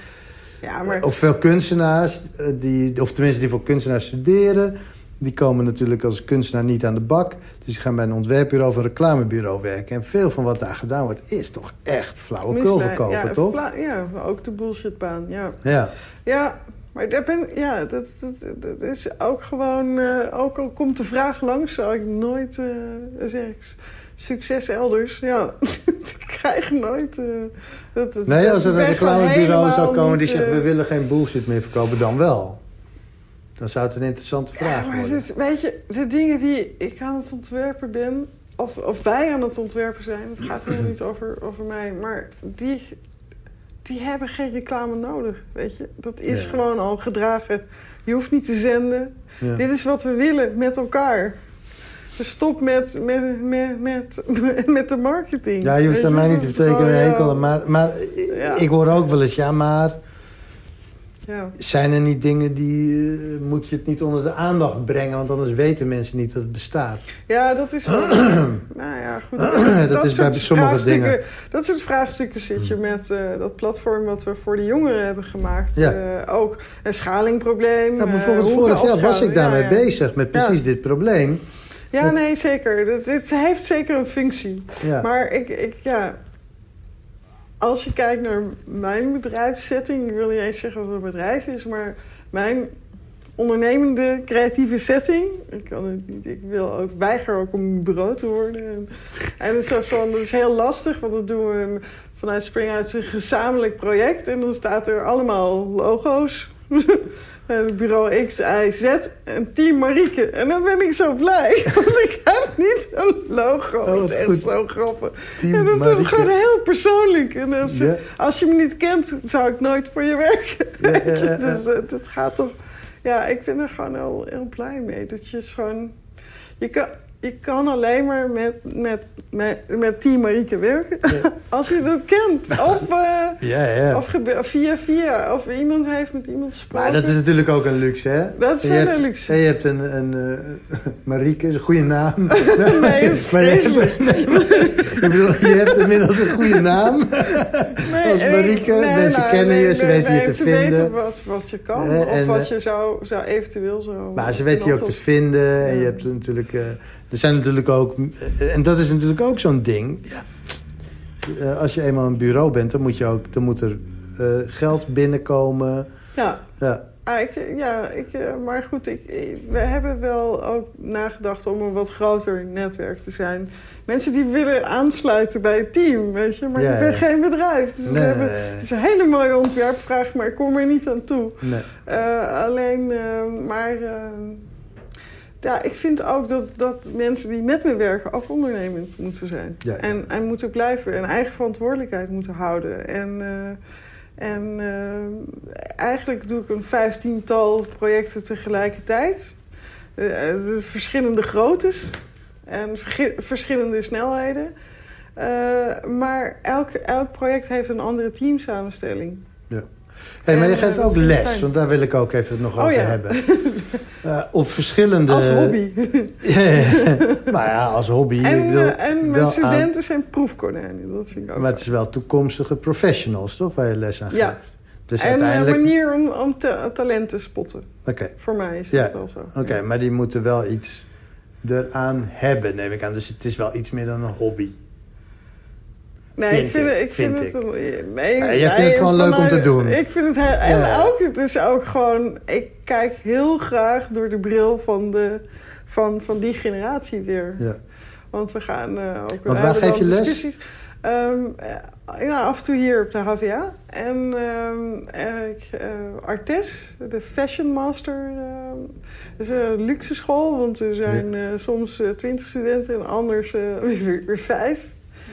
Ja, maar... of veel kunstenaars, eh, die, of tenminste die voor kunstenaars studeren... die komen natuurlijk als kunstenaar niet aan de bak. Dus die gaan bij een ontwerpbureau of een reclamebureau werken. En veel van wat daar gedaan wordt is toch echt flauwekul verkopen, ja, toch? Ja, ook de bullshitbaan, ja. Ja. Ja, maar daar ben, ja, dat, dat, dat is ook gewoon... eh, ook al komt de vraag langs, zou ik nooit eh zeggen... Succes elders, ja. ik krijg nooit... eh, dat, dat- Nee, dat als er een reclamebureau zou komen die zegt... we willen geen bullshit meer verkopen, dan wel. Dan zou het een interessante vraag Ja, maar worden. dit, weet je, de dingen die ik aan het ontwerpen ben... Of, of wij aan het ontwerpen zijn, het gaat helemaal niet over, over mij... maar die, die hebben geen reclame nodig, weet je. Dat is gewoon al gedragen. Je hoeft niet te zenden. Ja. Dit is wat we willen met elkaar. Dus stop met, met, met, met, met de marketing. Ja, je hoeft aan mij niet te hekel, ja, aan, maar, maar Ja. ik hoor ook wel eens... ja, maar Ja. zijn er niet dingen die... eh, moet je het niet onder de aandacht brengen... want anders weten mensen niet dat het bestaat. ja, dat is wel... nou ja, goed. Dat is bij sommige dingen. Dat soort vraagstukken zit je met eh, dat platform wat we voor de jongeren hebben gemaakt. Ja. Eh, ook een schalingprobleem. Nou, bijvoorbeeld vorig jaar was ik daarmee Ja, bezig... met precies dit probleem. Ja, nee, zeker. Dit heeft zeker een functie. Maar ik, ik, ja... Als je kijkt naar mijn bedrijfssetting... Ik wil niet eens zeggen wat een bedrijf is, maar... Mijn ondernemende, creatieve setting... Ik kan het niet... Ik wil ook, weiger ook om bureau te worden. En, en het is, van, dat is heel lastig, want dat doen we vanuit Spring uit een gezamenlijk project. En dan staat er allemaal logo's bureau X, Y, Z en Team Marieke. En dan ben ik zo blij, want ik heb niet een logo. Oh, dat wat is echt goed. zo grappig. Team en dat is gewoon heel persoonlijk. En als, je- Ja. als je me niet kent, zou ik nooit voor je werken. Ja, dus het, het gaat toch... Ja, ik ben er gewoon heel, heel blij mee. Dat je gewoon... Je kan, je kan alleen maar met, met, met, met Team Marieke werken. als je dat kent. Of, eh, Ja, ja. of via via. Of iemand heeft met iemand gesproken. Maar dat is natuurlijk ook een luxe, hè? Dat is wel een luxe. En je hebt een... een eh, Marieke is een goede naam. Nee, het is maar je hebt, nee, maar- ik bedoel, je hebt inmiddels een goede naam. Nee, als Marieke, mensen kennen je, ze weten je te ze vinden. weten wat, wat je kan. Of en, wat eh, je zou, zou eventueel zo... Maar ze weten je ook te vinden. En je hebt natuurlijk... eh, er zijn natuurlijk ook... eh, en dat is natuurlijk ook zo'n ding. Ja. Eh, als je eenmaal een bureau bent, dan moet, je ook, dan moet er eh, geld binnenkomen. Ja, Ja, Ah, ik, ja ik, maar goed, ik, we hebben wel ook nagedacht om een wat groter netwerk te zijn. Mensen die willen aansluiten bij het team, weet je. Maar Ja, ik ben ja. geen bedrijf. Dus we hebben, het is een hele mooie ontwerpvraag, maar ik kom er niet aan toe. nee. Alleen, maar ja, ik vind ook dat, dat mensen die met me werken ook ondernemend moeten zijn. Ja, ja. En, en moeten blijven en eigen verantwoordelijkheid moeten houden. En, eh, en eh, eigenlijk doe ik een vijftiental projecten tegelijkertijd. Eh, dus verschillende groottes en verschillende snelheden. Maar elk, elk project heeft een andere teamsamenstelling. Hey, maar je geeft eh, ook vind ik les, fijn. want daar wil ik ook even het nog Oh, over ja. hebben. Eh, op verschillende... Als hobby. Maar ja, als hobby. En, eh, en mijn aan- studenten zijn proefkonijnen. Dat vind ik ook. maar het is wel toekomstige professionals, toch? Waar je les aan geeft. Ja. Dus en een uiteindelijk... manier om, om ta- talent te spotten. Oké, Voor mij is dat Ja, wel zo. oké, maar die moeten wel iets eraan hebben, neem ik aan. Dus het is wel iets meer dan een hobby. Nee, Vind ik vind, ik, het- ik vind, vind het... een- Nee, Ja, jij vindt het gewoon leuk om te doen. Ik vind het... Heel, en Ja. ook, het is ook gewoon... Ik kijk heel graag door de bril van, de, van, van die generatie weer. Ja. Want we gaan eh, ook... we waar geef je les? Ehm, eh, ja, af en toe hier op de HVA. En eh, ik, Artes, de Fashion Master. ehm, dat is een luxe school, want er zijn soms twintig studenten en anders weer, weer vijf.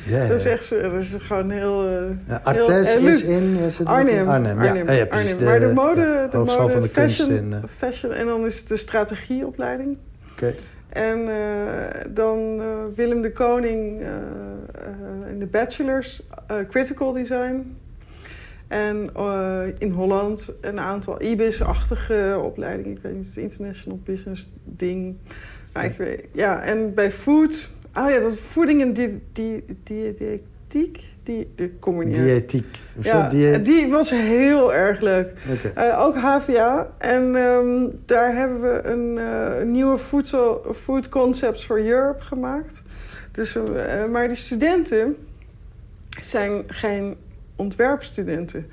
Ja, Dat is echt dat is gewoon heel... eh, Ja, Artes heel is in... het? Arnhem. Arnhem, ja. Ja, precies. Arnhem. Maar de mode, de mode van de fashion, kunst in... eh, fashion en dan is het de strategieopleiding. Oké. En eh, dan eh, Willem de Koning eh, eh, in de bachelors eh, critical design. En eh, in Holland een aantal IBIS-achtige opleidingen. Ik weet niet, het international business ding. Maar ik weet, ja, en bij food... Oh ja, dat voeding en die, die, die, diëtiek. Die, die kom niet. Diëtiek. Ja, die- die was heel erg leuk. Oké. Eh, ook HVA. En ehm, daar hebben we een eh, nieuwe voedsel, Food Concepts for Europe gemaakt. Dus, eh, maar die studenten zijn geen ontwerpstudenten.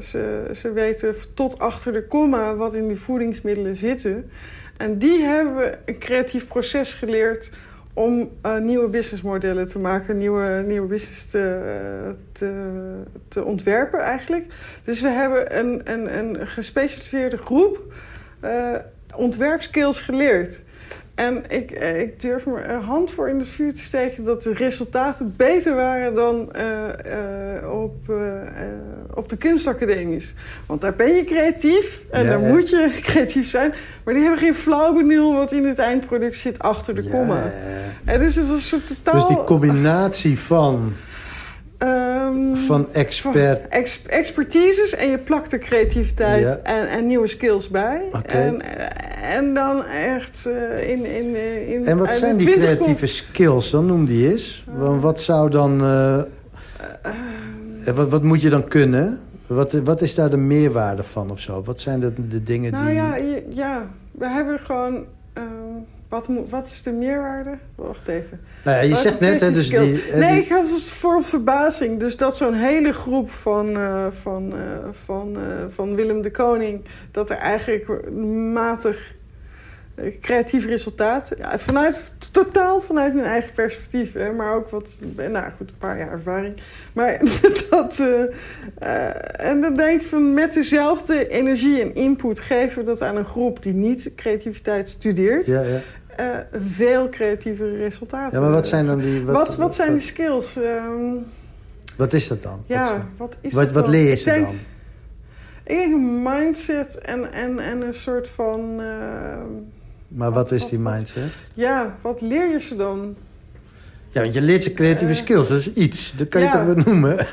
Ze, ze weten tot achter de komma wat in die voedingsmiddelen zitten. En die hebben een creatief proces geleerd om eh, nieuwe businessmodellen te maken, nieuwe, nieuwe business te, te, te ontwerpen eigenlijk. Dus we hebben een, een, een gespecialiseerde groep eh, ontwerpskills geleerd. En ik, eh, ik durf me een hand voor in het vuur te steken dat de resultaten beter waren dan eh, eh, op, op de kunstacademies. Want daar ben je creatief en Ja, daar ja. moet je creatief zijn. Maar die hebben geen flauw benul wat in het eindproduct zit achter de Ja, komma. En dus het was een soort totaal... Dus die combinatie van, ehm, van expert... Ex- expertises en je plakt er creativiteit Ja. en, en nieuwe skills bij. En, en dan echt eh, in, in, in... En wat zijn die 20 creatieve skills dan? Noem die eens. Want wat zou dan... eh, eh, wat, wat moet je dan kunnen? Wat, wat is daar de meerwaarde van of zo? Wat zijn de, de dingen Nou die... ja, je- ja, we hebben gewoon... ehm, wat, wat is de meerwaarde? Wacht even. Nou ja, je Wat zegt net, hè, dus skills? die... eh, Nee, die- ik had voor verbazing. Dus dat zo'n hele groep van, eh, van, eh, van, eh, van Willem de Koning... dat er eigenlijk matig eh, creatief resultaat. Ja, vanuit, totaal vanuit mijn eigen perspectief. Hè, maar ook wat, nou goed, een paar jaar ervaring. Maar dat, uh, uh, en dan denk ik van met dezelfde energie en input geven we dat aan een groep die niet creativiteit studeert. Ja, ja. Uh, veel creatievere resultaten. Ja, maar wat zijn dan die... Wat, wat, wat zijn die skills? Um, wat is dat dan? Ja, wat, wat is wat, dat wat dan? leer je ze dan? Ik denk een mindset en, en, en een soort van... uh, Maar wat is die mindset? ja, wat leer je ze dan? Ja, want je leert ze creatieve Eh, skills. Dat is iets. Dat kan je toch wel noemen?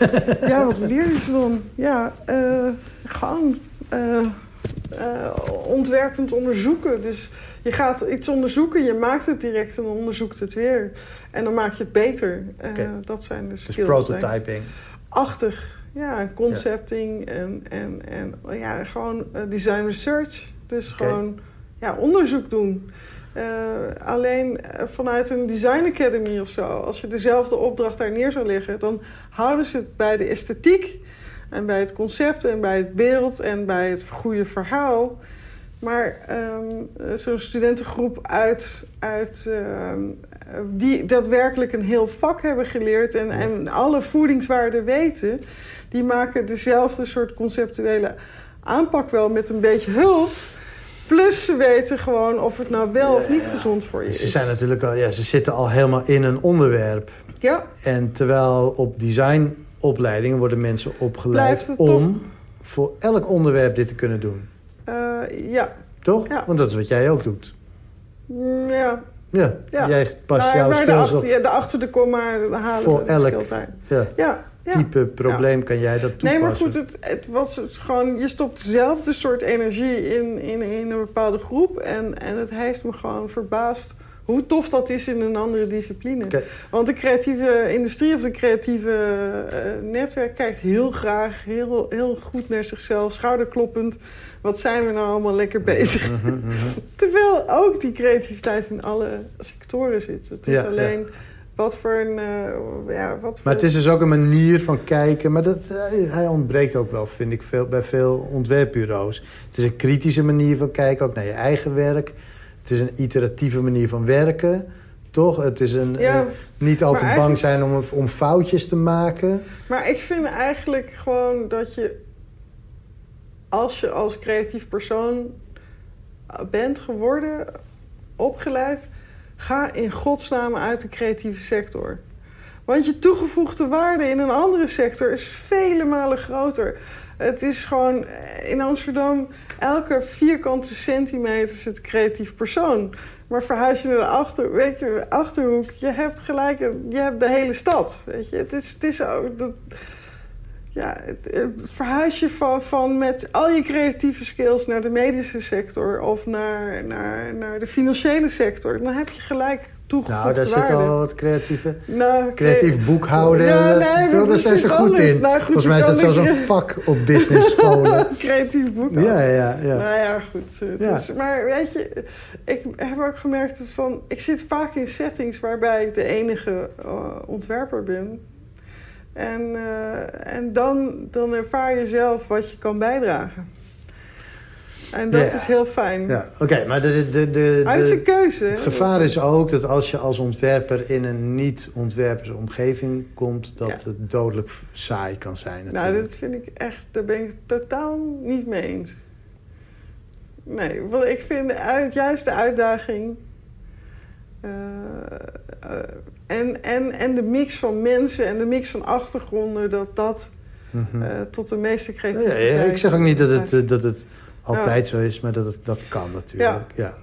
Ja, wat leer je ze dan? Ja, eh, eh, eh, ontwerpend onderzoeken. Dus je gaat iets onderzoeken, je maakt het direct en onderzoekt het weer. En dan maak je het beter. Eh. Dat zijn de Dus skills. ik. prototyping. Achtig. Ja, concepting en, en, en ja, gewoon eh, design research. Dus gewoon ja, onderzoek doen. Eh, alleen vanuit een design academy of zo, als je dezelfde opdracht daar neer zou leggen, dan houden ze het bij de esthetiek en bij het concept en bij het beeld en bij het goede verhaal. Maar ehm, zo'n studentengroep uit, uit ehm, die daadwerkelijk een heel vak hebben geleerd en, en alle voedingswaarden weten, die maken dezelfde soort conceptuele aanpak wel met een beetje hulp. Plus ze weten gewoon of het nou wel of niet gezond voor je Ze is. zijn natuurlijk al, ja, ze zitten al helemaal in een onderwerp. Ja, En terwijl op designopleidingen worden mensen opgeleid om voor elk onderwerp dit te kunnen doen. Eh, ja. Toch? Ja. Want dat is wat jij ook doet. Mm, ja. Ja, Ja. jij past Nou, jouw achter, ja, de achter de komma halen. Voor elk ja, Ja, type probleem kan jij dat toepassen. Nee, maar goed, het, het was het gewoon, je stopt dezelfde soort energie in, in, in een bepaalde groep. En, en het heeft me gewoon verbaasd hoe tof dat is in een andere discipline. Want de creatieve industrie of de creatieve eh, netwerk kijkt heel graag, heel, heel goed naar zichzelf, schouderkloppend. Wat zijn we nou allemaal lekker bezig? Mhm, mhm. Terwijl ook die creativiteit in alle sectoren zit. Het is Ja, ja. alleen wat voor een. eh, ja, wat voor Maar het is dus ook een manier van kijken. Maar dat, eh, hij ontbreekt ook wel, vind ik, veel, bij veel ontwerpbureaus. Het is een kritische manier van kijken, ook naar je eigen werk. Het is een iteratieve manier van werken. Toch? Het is een, Ja, eh, niet al te bang zijn om, om foutjes te maken. Maar ik vind eigenlijk gewoon dat je, als je als creatief persoon bent geworden, opgeleid, ga in godsnaam uit de creatieve sector. Want je toegevoegde waarde in een andere sector is vele malen groter. Het is gewoon in Amsterdam, elke vierkante centimeter het creatief persoon. Maar verhuis je naar de achter, weet je, achterhoek, je hebt gelijk, je hebt de hele stad. Weet je, het is, het is ook. Dat, ja, eh, verhuis je van, van met al je creatieve skills naar de medische sector of naar, naar, naar de financiële sector, dan heb je gelijk Nou, daar waarde. zit al wat creatieve... Nou, Creatief boekhouden, Ja, nee, daar zijn ze goed alles. in. Nou, goed, Volgens mij is dat zelfs een vak op business scholen. creatief boek. ja, ja, ja. Nou ja, goed. eh, Ja. Dus, maar weet je, ik heb ook gemerkt dat van... Ik zit vaak in settings waarbij ik de enige eh, ontwerper ben. En, eh, en dan, dan ervaar je zelf wat je kan bijdragen. En dat Ja. is heel fijn. ja. Oké, maar de, de, de, het is een keuze. Het gevaar is ook dat als je als ontwerper in een niet-ontwerpersomgeving komt, dat Ja. het dodelijk saai kan zijn. Nou, Natuurlijk. dat vind ik echt, daar ben ik totaal niet mee eens. Nee, want ik vind juist de uitdaging eh, eh, en, en, en de mix van mensen en de mix van achtergronden, dat dat Mhm. eh, tot de meeste creativiteit... ja, ik zeg ook niet dat het, eh, dat het altijd zo is, maar dat het, dat kan natuurlijk. Ja.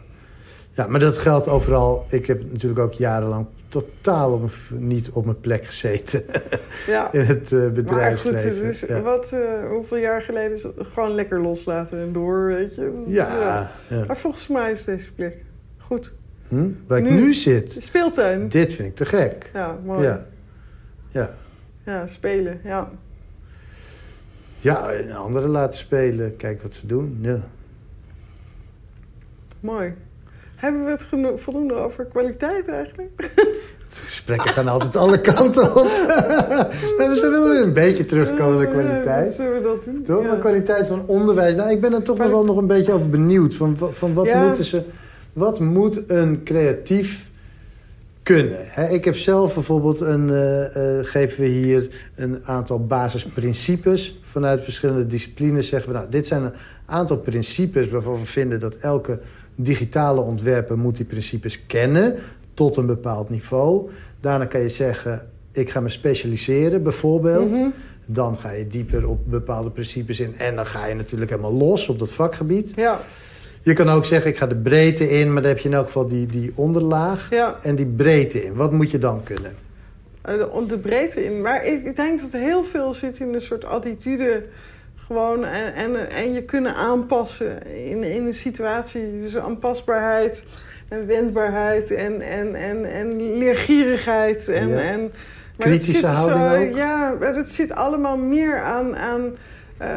Ja. Maar dat geldt overal. Ik heb natuurlijk ook jarenlang totaal op mijn, niet op mijn plek gezeten ja. in het eh, Maar goed, bedrijfsleven. is, ja. wat, eh, hoeveel jaar geleden is het gewoon lekker loslaten en door, weet je. Ja. Maar volgens mij is deze plek goed. Hm? Waar ik Nu- zit, De speeltuin. dit vind ik te gek. Ja, mooi. Ja. Ja. Ja. spelen, ja. Ja, en anderen laten spelen. Kijk wat ze doen. Ja. Mooi. Hebben we het voldoende over kwaliteit eigenlijk? De gesprekken gaan altijd alle kanten op. Nou, we zullen weer een beetje terugkomen naar Ja, kwaliteit. Zullen we dat doen? Toch? Ja. Maar kwaliteit van onderwijs. Nou, ik ben er toch nog wel nog een beetje over benieuwd. Van, van wat Ja. moeten ze wat moet een creatief kunnen? Ik heb zelf bijvoorbeeld een, eh, eh, geven we hier een aantal basisprincipes. Vanuit verschillende disciplines zeggen we, nou, dit zijn een aantal principes waarvan we vinden dat elke digitale ontwerper moet die principes kennen tot een bepaald niveau. Daarna kan je zeggen, ik ga me specialiseren bijvoorbeeld. Mhm. Dan ga je dieper op bepaalde principes in. En dan ga je natuurlijk helemaal los op dat vakgebied. Ja, Je kan ook zeggen, ik ga de breedte in, maar dan heb je in elk geval die, die onderlaag. ja. En die breedte in. Wat moet je dan kunnen? Eh, de, de breedte in. Maar ik, ik denk dat heel veel zit in een soort attitude. Gewoon en, en, en je kunnen aanpassen in, in een situatie. Dus aanpasbaarheid en wendbaarheid en, en, en, en leergierigheid. En, Ja. en, maar Kritische houding ook? Ja, maar dat zit allemaal meer aan, aan, eh,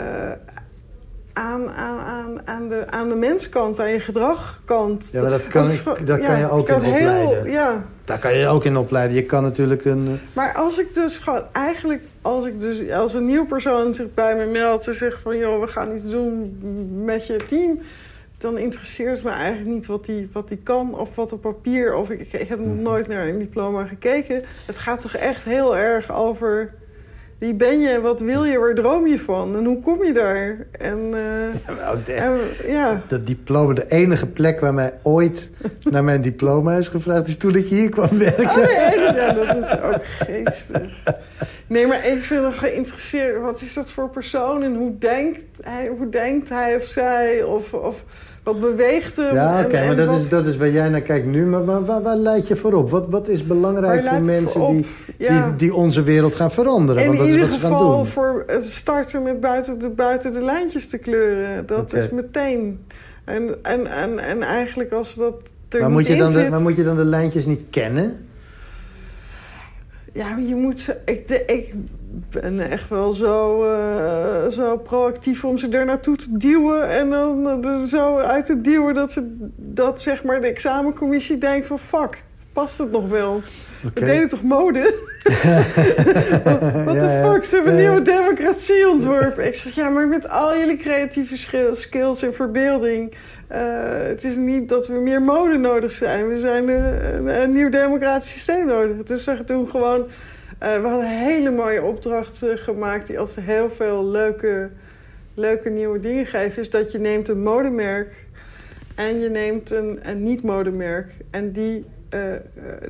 aan, aan, aan, aan, de, aan de menskant, aan je gedragkant. Ja, maar dat kan, ik- daar kan je ook kan in heel- opleiden. Ja, Daar kan je ook in opleiden. Je kan natuurlijk een... eh, maar als ik dus gewoon eigenlijk, als ik dus als een nieuw persoon zich bij me meldt en zegt van joh, we gaan iets doen met je team, dan interesseert het me eigenlijk niet wat die, wat die kan of wat op papier. Of ik, ik heb nog Mhm. nooit naar een diploma gekeken. Het gaat toch echt heel erg over wie ben je, wat wil je, waar droom je van en hoe kom je daar? En, eh, ja, en ja. dat diploma, de enige plek waar mij ooit naar mijn diploma is gevraagd... is toen ik hier kwam werken. Oh, nee, ja, dat is ook geestig. Nee, maar ik vind hem geïnteresseerd. Wat is dat voor persoon en hoe denkt hij, hoe denkt hij of zij? Of, of wat beweegt hem? Ja, oké, maar dat, wat- is, dat is waar jij naar kijkt nu. Maar waar, waar, waar leid je voor op? Wat, wat is belangrijk voor mensen die, ja. die, die onze wereld gaan veranderen? in Want dat is ieder wat ze gaan geval doen. voor het starten met buiten de, buiten de lijntjes te kleuren. Dat is meteen. En, en, en, en eigenlijk als dat er Maar moet, je in dan de, maar moet je dan de lijntjes niet kennen? Ja, je moet ze. Ik, de, ik ben echt wel zo, eh, zo proactief om ze er naartoe te duwen. En dan eh, zo uit te duwen dat, ze, dat zeg maar de examencommissie denkt van fuck, past het nog wel? We deden toch mode? Wat de Ja, fuck, ze hebben een Ja. nieuwe democratie ontworpen. Ik zeg, ja, maar met al jullie creatieve skills en verbeelding... eh, het is niet dat we meer mode nodig zijn. We zijn een, een nieuw democratisch systeem nodig. Dus we doen gewoon... eh, we hadden een hele mooie opdracht eh, gemaakt... die altijd heel veel leuke, leuke nieuwe dingen geeft. Is dat je neemt een modemerk... en je neemt een, een niet-modemerk. En die, eh,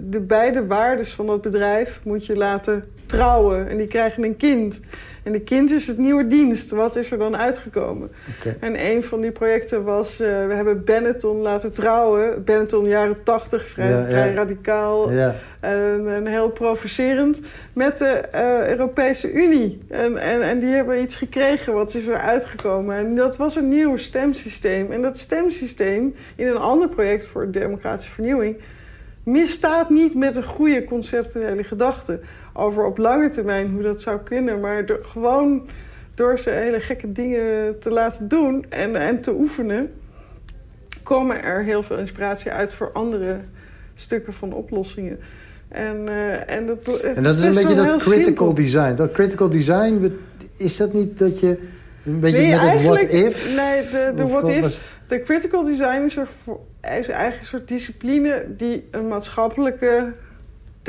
de beide waardes van dat bedrijf moet je laten trouwen. En die krijgen een kind. En de kind is het nieuwe dienst. Wat is er dan uitgekomen? En een van die projecten was... eh, we hebben Benetton laten trouwen. Benetton jaren 80, vrij, Ja, ja. vrij radicaal. Ja. En, en heel provocerend. Met de eh, Europese Unie. En, en, en die hebben iets gekregen. Wat is er uitgekomen? En dat was een nieuw stemsysteem. En dat stemsysteem in een ander project voor democratische vernieuwing... misstaat niet met een goede conceptuele gedachte... over op lange termijn hoe dat zou kunnen. Maar door, gewoon door ze hele gekke dingen te laten doen en, en te oefenen... komen er heel veel inspiratie uit voor andere stukken van oplossingen. En, eh, en, dat, En dat is een beetje dat critical design. Dat critical design, is dat niet dat je een beetje Nee, met het what if? nee, de- de what if- was- De critical design is, er is eigenlijk een soort discipline die een maatschappelijke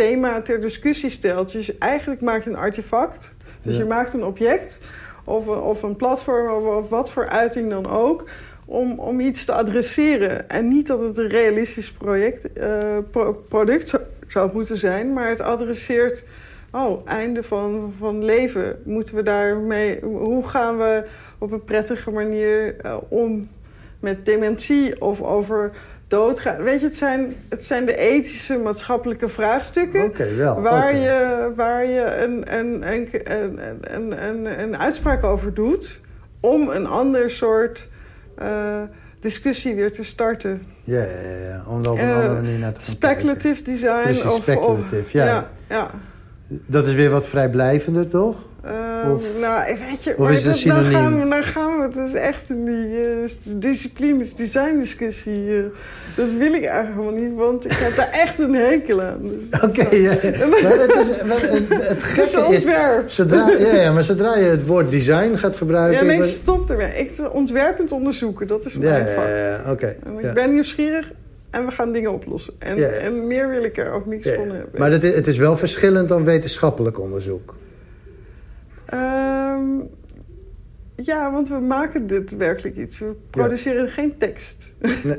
thema ter discussie stelt. Dus eigenlijk maak je een artefact. Dus Ja. je maakt een object of een, of een platform of, of wat voor uiting dan ook. Om, om iets te adresseren. En niet dat het een realistisch project, eh, pro- product zou, zou moeten zijn, maar het adresseert. Oh, einde van, van leven. Moeten we daarmee. Hoe gaan we op een prettige manier eh, om met dementie of over doodgaan? Weet je, het zijn, het zijn de ethische maatschappelijke vraagstukken. Wel. Waar, je, waar je een, een, een, een, een, een, een uitspraak over doet om een ander soort eh, discussie weer te starten. Ja, ja, ja. Om op een Eh, andere manier naar te gaan Speculative design. Precies, of, speculative, of- ja. ja, ja. Dat is weer wat vrijblijvender, toch? Of- nou, weet je, of is het gaan we, dan gaan we, het is echt een die, eh, disciplines, design-discussie. eh. dat wil ik eigenlijk helemaal niet, want ik heb daar echt een hekel aan. Dus, Oké, ja. Maar het, is, maar het, is is... Zodra, ja, ja, maar zodra je het woord design gaat Ja, gebruiken... nee, maar- stop ermee. Ik ontwerpend onderzoeken, dat is ja, mijn ja, vak. ja, ja, oké. En ik ja. ben nieuwsgierig. en we gaan dingen oplossen. En, Ja. en meer wil ik er ook niks Ja, van hebben. Maar het, het is wel verschillend dan wetenschappelijk onderzoek. Ehm, ja, want we maken dit werkelijk iets. We produceren geen tekst. Nee.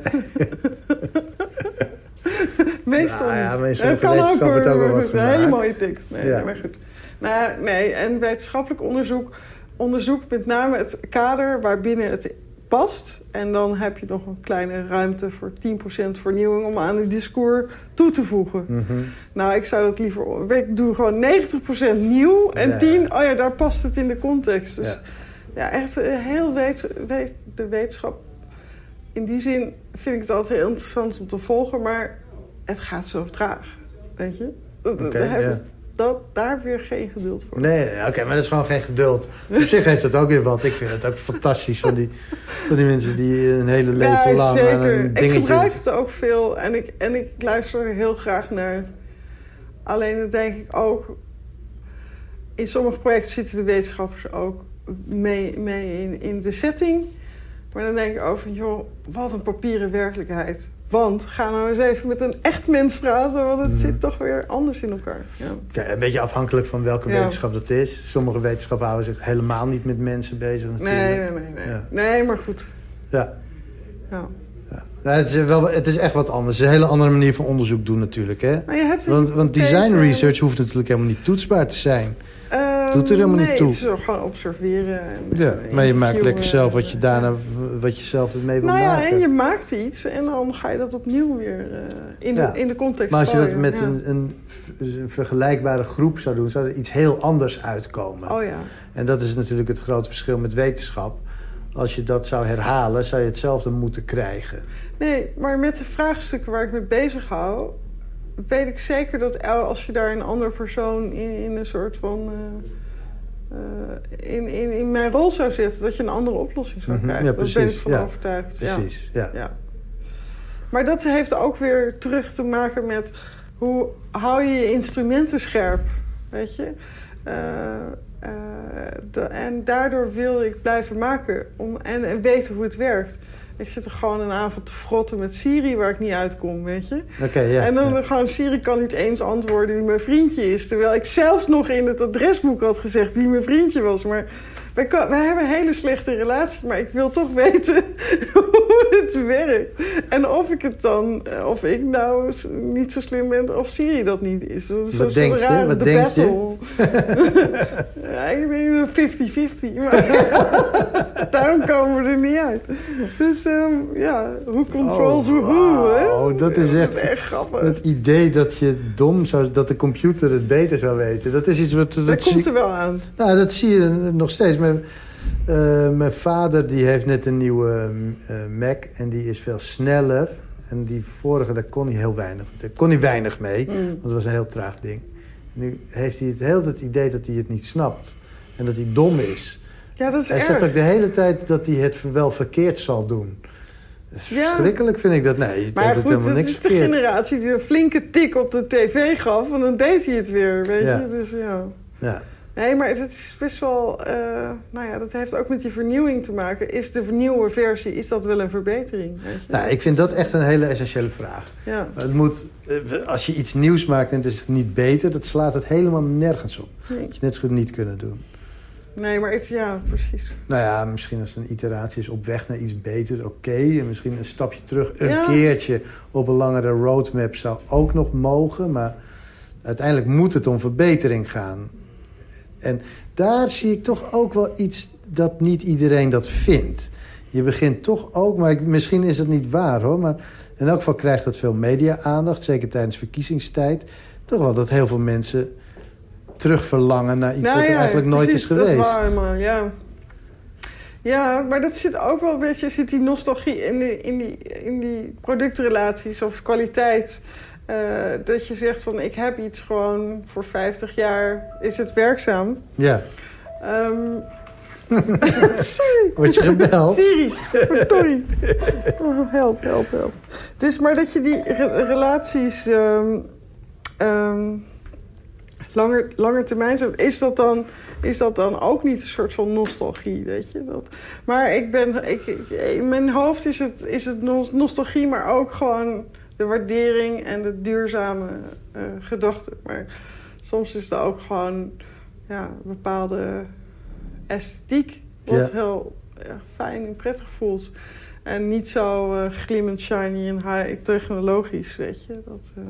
meestal Nou ja, meestal Het kan ook wat Een hele mooie tekst. Nee, Ja. nee, maar goed. Nou, nee, en wetenschappelijk onderzoek onderzoekt met name het kader waarbinnen het past. En dan heb je nog een kleine ruimte voor 10% vernieuwing om aan het discours toe te voegen. Mhm. Nou, ik zou dat liever... Ik doe gewoon 90% nieuw en Ja. 10... Oh ja, daar past het in de context. Dus Ja. ja, echt eh, heel weet- de wetenschap... In die zin vind ik het altijd heel interessant om te volgen... maar het gaat zo traag, weet je? Dat- ja. ik- dat, daar weer geen geduld voor. Nee, nee, oké, maar dat is gewoon geen geduld. Op zich heeft dat ook weer wat. Ik vind het ook fantastisch van die, van die mensen die een hele leven ja, lang aan zeker. een Ik gebruik het ook veel en ik, en ik luister er heel graag naar. Alleen dan denk ik ook... In sommige projecten zitten de wetenschappers ook mee, mee in, in de setting. Maar dan denk ik ook van, joh, wat een papieren werkelijkheid. Want ga nou eens even met een echt mens praten... want het Mhm. zit toch weer anders in elkaar. Ja. Ja, een beetje afhankelijk van welke Ja. wetenschap dat is. Sommige wetenschappen houden zich helemaal niet met mensen bezig natuurlijk. Nee, nee, nee. Nee, Ja. nee maar goed. Ja. Ja. Nou, het, is wel, het is echt wat anders. Het is een hele andere manier van onderzoek doen natuurlijk. Hè? Maar je hebt Want, want design research hoeft natuurlijk helemaal niet toetsbaar te zijn. Doet er helemaal niet toe. het is gewoon observeren. En, Ja, maar je maakt lekker zelf wat je daarna wat je zelf ermee wil Nou ja, maken. en je maakt iets en dan ga je dat opnieuw weer eh, in, Ja. de, in de context Maar als je dat met ja. een, een, vergelijkbare groep zou doen, zou er iets heel anders uitkomen. Oh ja. En dat is natuurlijk het grote verschil met wetenschap. Als je dat zou herhalen, zou je hetzelfde moeten krijgen. Nee, maar met de vraagstukken waar ik mee bezig hou... weet ik zeker dat als je daar een andere persoon in, in een soort van... eh, in, in, in mijn rol zou zetten, dat je een andere oplossing zou Mhm, krijgen. ja, Daar ben ik van ja. overtuigd. Precies, ja. Ja. Maar dat heeft ook weer terug te maken met hoe hou je je instrumenten scherp, weet je? Eh, eh, de- en daardoor wil ik blijven maken om, en, en weten hoe het werkt. Ik zit er gewoon een avond te frotten met Siri waar ik niet uitkom, weet je? Oké, ja. en dan ja. gewoon, Siri kan niet eens antwoorden wie mijn vriendje is. Terwijl ik zelfs nog in het adresboek had gezegd wie mijn vriendje was. Maar wij, wij hebben een hele slechte relatie, maar ik wil toch weten hoe het werkt. En of ik het dan, eh, of ik nou niet zo slim ben, of Siri dat niet is. Dat is Wat denk je? rare Wat denk je? ja, ik denk 50-50. Maar daarom komen we er niet uit. Dus ehm, ja, hoe controls Oh, who, hè? wauw, dat is echt- echt grappig. Het idee dat je dom zou, dat de computer het beter zou weten, dat is iets wat. Dat, komt er wel aan. Nou, dat zie je nog steeds. Mijn, eh, mijn vader die heeft net een nieuwe eh, Mac en die is veel sneller. En die vorige, daar kon hij heel weinig, daar kon hij weinig mee. Mm. Want het was een heel traag ding. Nu heeft hij het heel het idee dat hij het niet snapt. En dat hij dom is. Ja, dat is Hij erg. zegt ook de hele tijd dat hij het wel verkeerd zal doen. Dat is Ja. verschrikkelijk vind ik dat. Nee, je Maar goed, helemaal niks is de verkeerd. generatie die een flinke tik op de tv gaf... en dan deed hij het weer, weet Ja. je. Dus ja. Ja. Nee, maar het is best wel... eh, nou ja, dat heeft ook met die vernieuwing te maken. Is de vernieuwe versie, is dat wel een verbetering? Weet je? Nou, ik vind dat echt een hele essentiële vraag. ja. Het moet, eh, als je iets nieuws maakt en het is niet beter... dat slaat het helemaal nergens op. Nee. Dat je net zo goed niet kunnen doen. Nee, maar het, ja, precies. Nou ja, misschien als het een iteratie is op weg naar iets beters, oké. En misschien een stapje terug, een Ja. keertje op een langere roadmap zou ook nog mogen. Maar uiteindelijk moet het om verbetering gaan. En daar zie ik toch ook wel iets dat niet iedereen dat vindt. Je begint toch ook, maar ik- misschien is het niet waar hoor... maar in elk geval krijgt dat veel media-aandacht, zeker tijdens verkiezingstijd... toch wel dat heel veel mensen terugverlangen naar iets Nou wat er ja, eigenlijk nooit precies, is geweest. Dat is waar, maar ja. Ja, maar dat zit ook wel een beetje... zit die nostalgie in die, in die, in die productrelaties of kwaliteit... eh, dat je zegt van ik heb iets gewoon voor 50 jaar is het werkzaam. Ja, Ehm, sorry. word je gebeld? Siri, sorry. Oh, help, help, help. Dus maar dat je die re- relaties ehm, langer, langer termijn is dat dan is dat dan ook niet een soort van nostalgie, weet je? Dat, maar ik ben, ik, in mijn hoofd is het, is het nos- nostalgie, maar ook gewoon de waardering en de duurzame uh, gedachte. Maar soms is er ook gewoon ja, een bepaalde esthetiek... wat heel fijn en prettig voelt. En niet zo uh, glimmend, shiny en high technologisch, weet je. Dat, uh,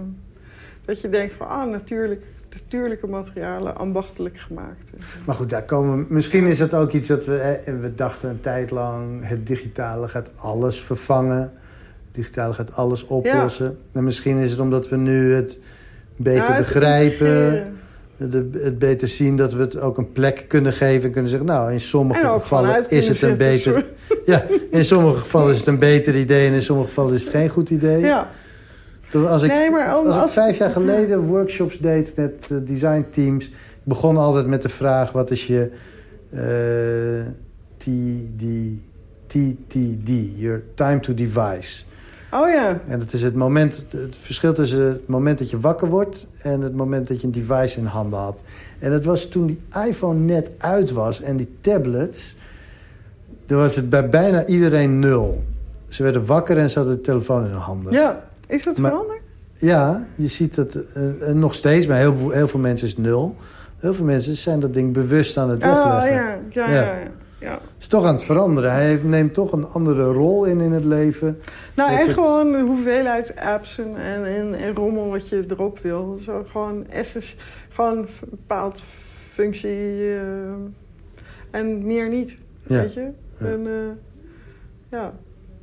dat je denkt van, ah, natuurlijk, natuurlijke materialen ambachtelijk gemaakt. Maar goed, daar komen misschien is het ook iets dat we... we dachten een tijd lang, het digitale gaat alles vervangen. Het digitale gaat alles oplossen. En misschien is het omdat we nu het beter begrijpen het beter zien dat we het ook een plek kunnen geven... en kunnen zeggen, nou, in sommige gevallen is het een beter... Ja, in sommige gevallen is het een beter idee... en in sommige gevallen is het geen goed idee. Ja. Als ik, nee, maar als, als ik vijf jaar geleden workshops deed met uh, designteams... ik begon altijd met de vraag, wat is je uh, TD, TTD, your time to device... Oh ja. En dat is het moment, het verschil tussen het moment dat je wakker wordt... en het moment dat je een device in handen had. En dat was toen die iPhone net uit was en die tablets... dan was het bij bijna iedereen nul. Ze werden wakker en ze hadden de telefoon in hun handen. Ja, is dat veranderd? Ja, je ziet dat uh, nog steeds, bij heel, heel veel mensen is nul. Heel veel mensen zijn dat ding bewust aan het wegleggen. Oh ja, ja, ja. ja. Ja. is toch aan het veranderen. Hij neemt toch een andere rol in in het leven. Nou, en gewoon de hoeveelheid apps en, en, en, rommel wat je erop wil. Zo gewoon essence, gewoon een bepaald functie uh, en meer niet. Weet je? En, uh, ja.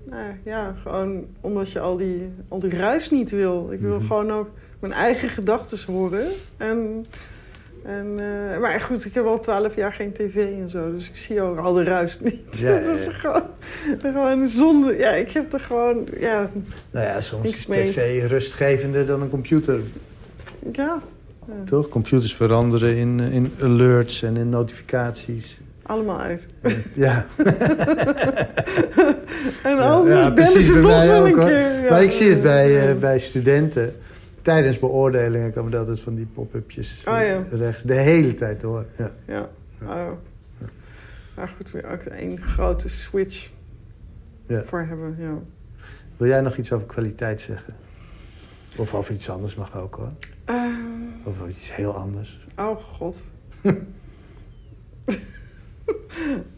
Nou, ja, gewoon omdat je al die, al die ruis niet wil. Ik wil mm -hmm. gewoon ook mijn eigen gedachten horen. En en, uh, maar goed, ik heb al twaalf jaar geen tv en zo. Dus ik zie ook al de ruis niet. Ja, dat is gewoon, gewoon zonde. Ja, ik heb er gewoon... Ja, nou ja, soms is tv rustgevender dan een computer. Ja. ja. Toch? Computers veranderen in, in alerts en in notificaties. Allemaal uit. Ja. en anders ja, bellen ze nog wel een keer. Ja. Maar ik zie het bij, uh, bij studenten tijdens beoordelingen komen er altijd van die pop-upjes oh, rechts. De hele tijd door. Ja. Ja. Oh. Maar goed, weer ook een grote switch ja. voor hebben. Ja. Wil jij nog iets over kwaliteit zeggen? Of over iets anders mag ook hoor. Uh, of over iets heel anders. Oh god.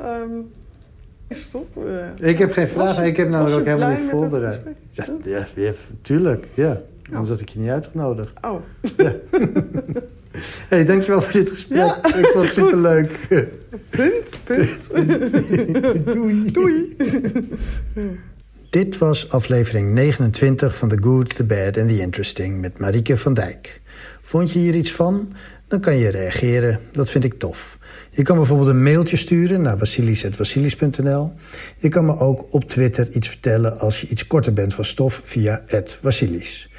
um, stop. Uh, ik heb geen vragen. Ik heb namelijk ook helemaal niet voorbereid. Ja, ja, ja, tuurlijk. Ja. Anders had ik je niet uitgenodigd. Oh. Ja. hey, dankjewel voor dit gesprek. Ja, ik vond het superleuk. Punt, punt. Doei. Doei. Dit was aflevering 29 van The Good, The Bad and The Interesting met Marieke van Dijk. Vond je hier iets van? Dan kan je reageren. Dat vind ik tof. Je kan bijvoorbeeld een mailtje sturen naar wassilis.wassilis.nl. Je kan me ook op Twitter iets vertellen als je iets korter bent van stof via @wassilis.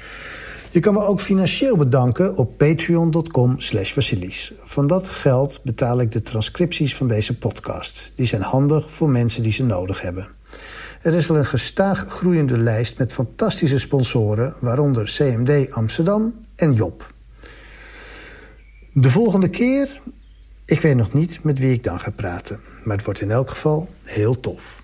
Je kan me ook financieel bedanken op patreon.com slash Van dat geld betaal ik de transcripties van deze podcast. Die zijn handig voor mensen die ze nodig hebben. Er is al een gestaag groeiende lijst met fantastische sponsoren... waaronder CMD Amsterdam en Job. De volgende keer... Ik weet nog niet met wie ik dan ga praten. Maar het wordt in elk geval heel tof.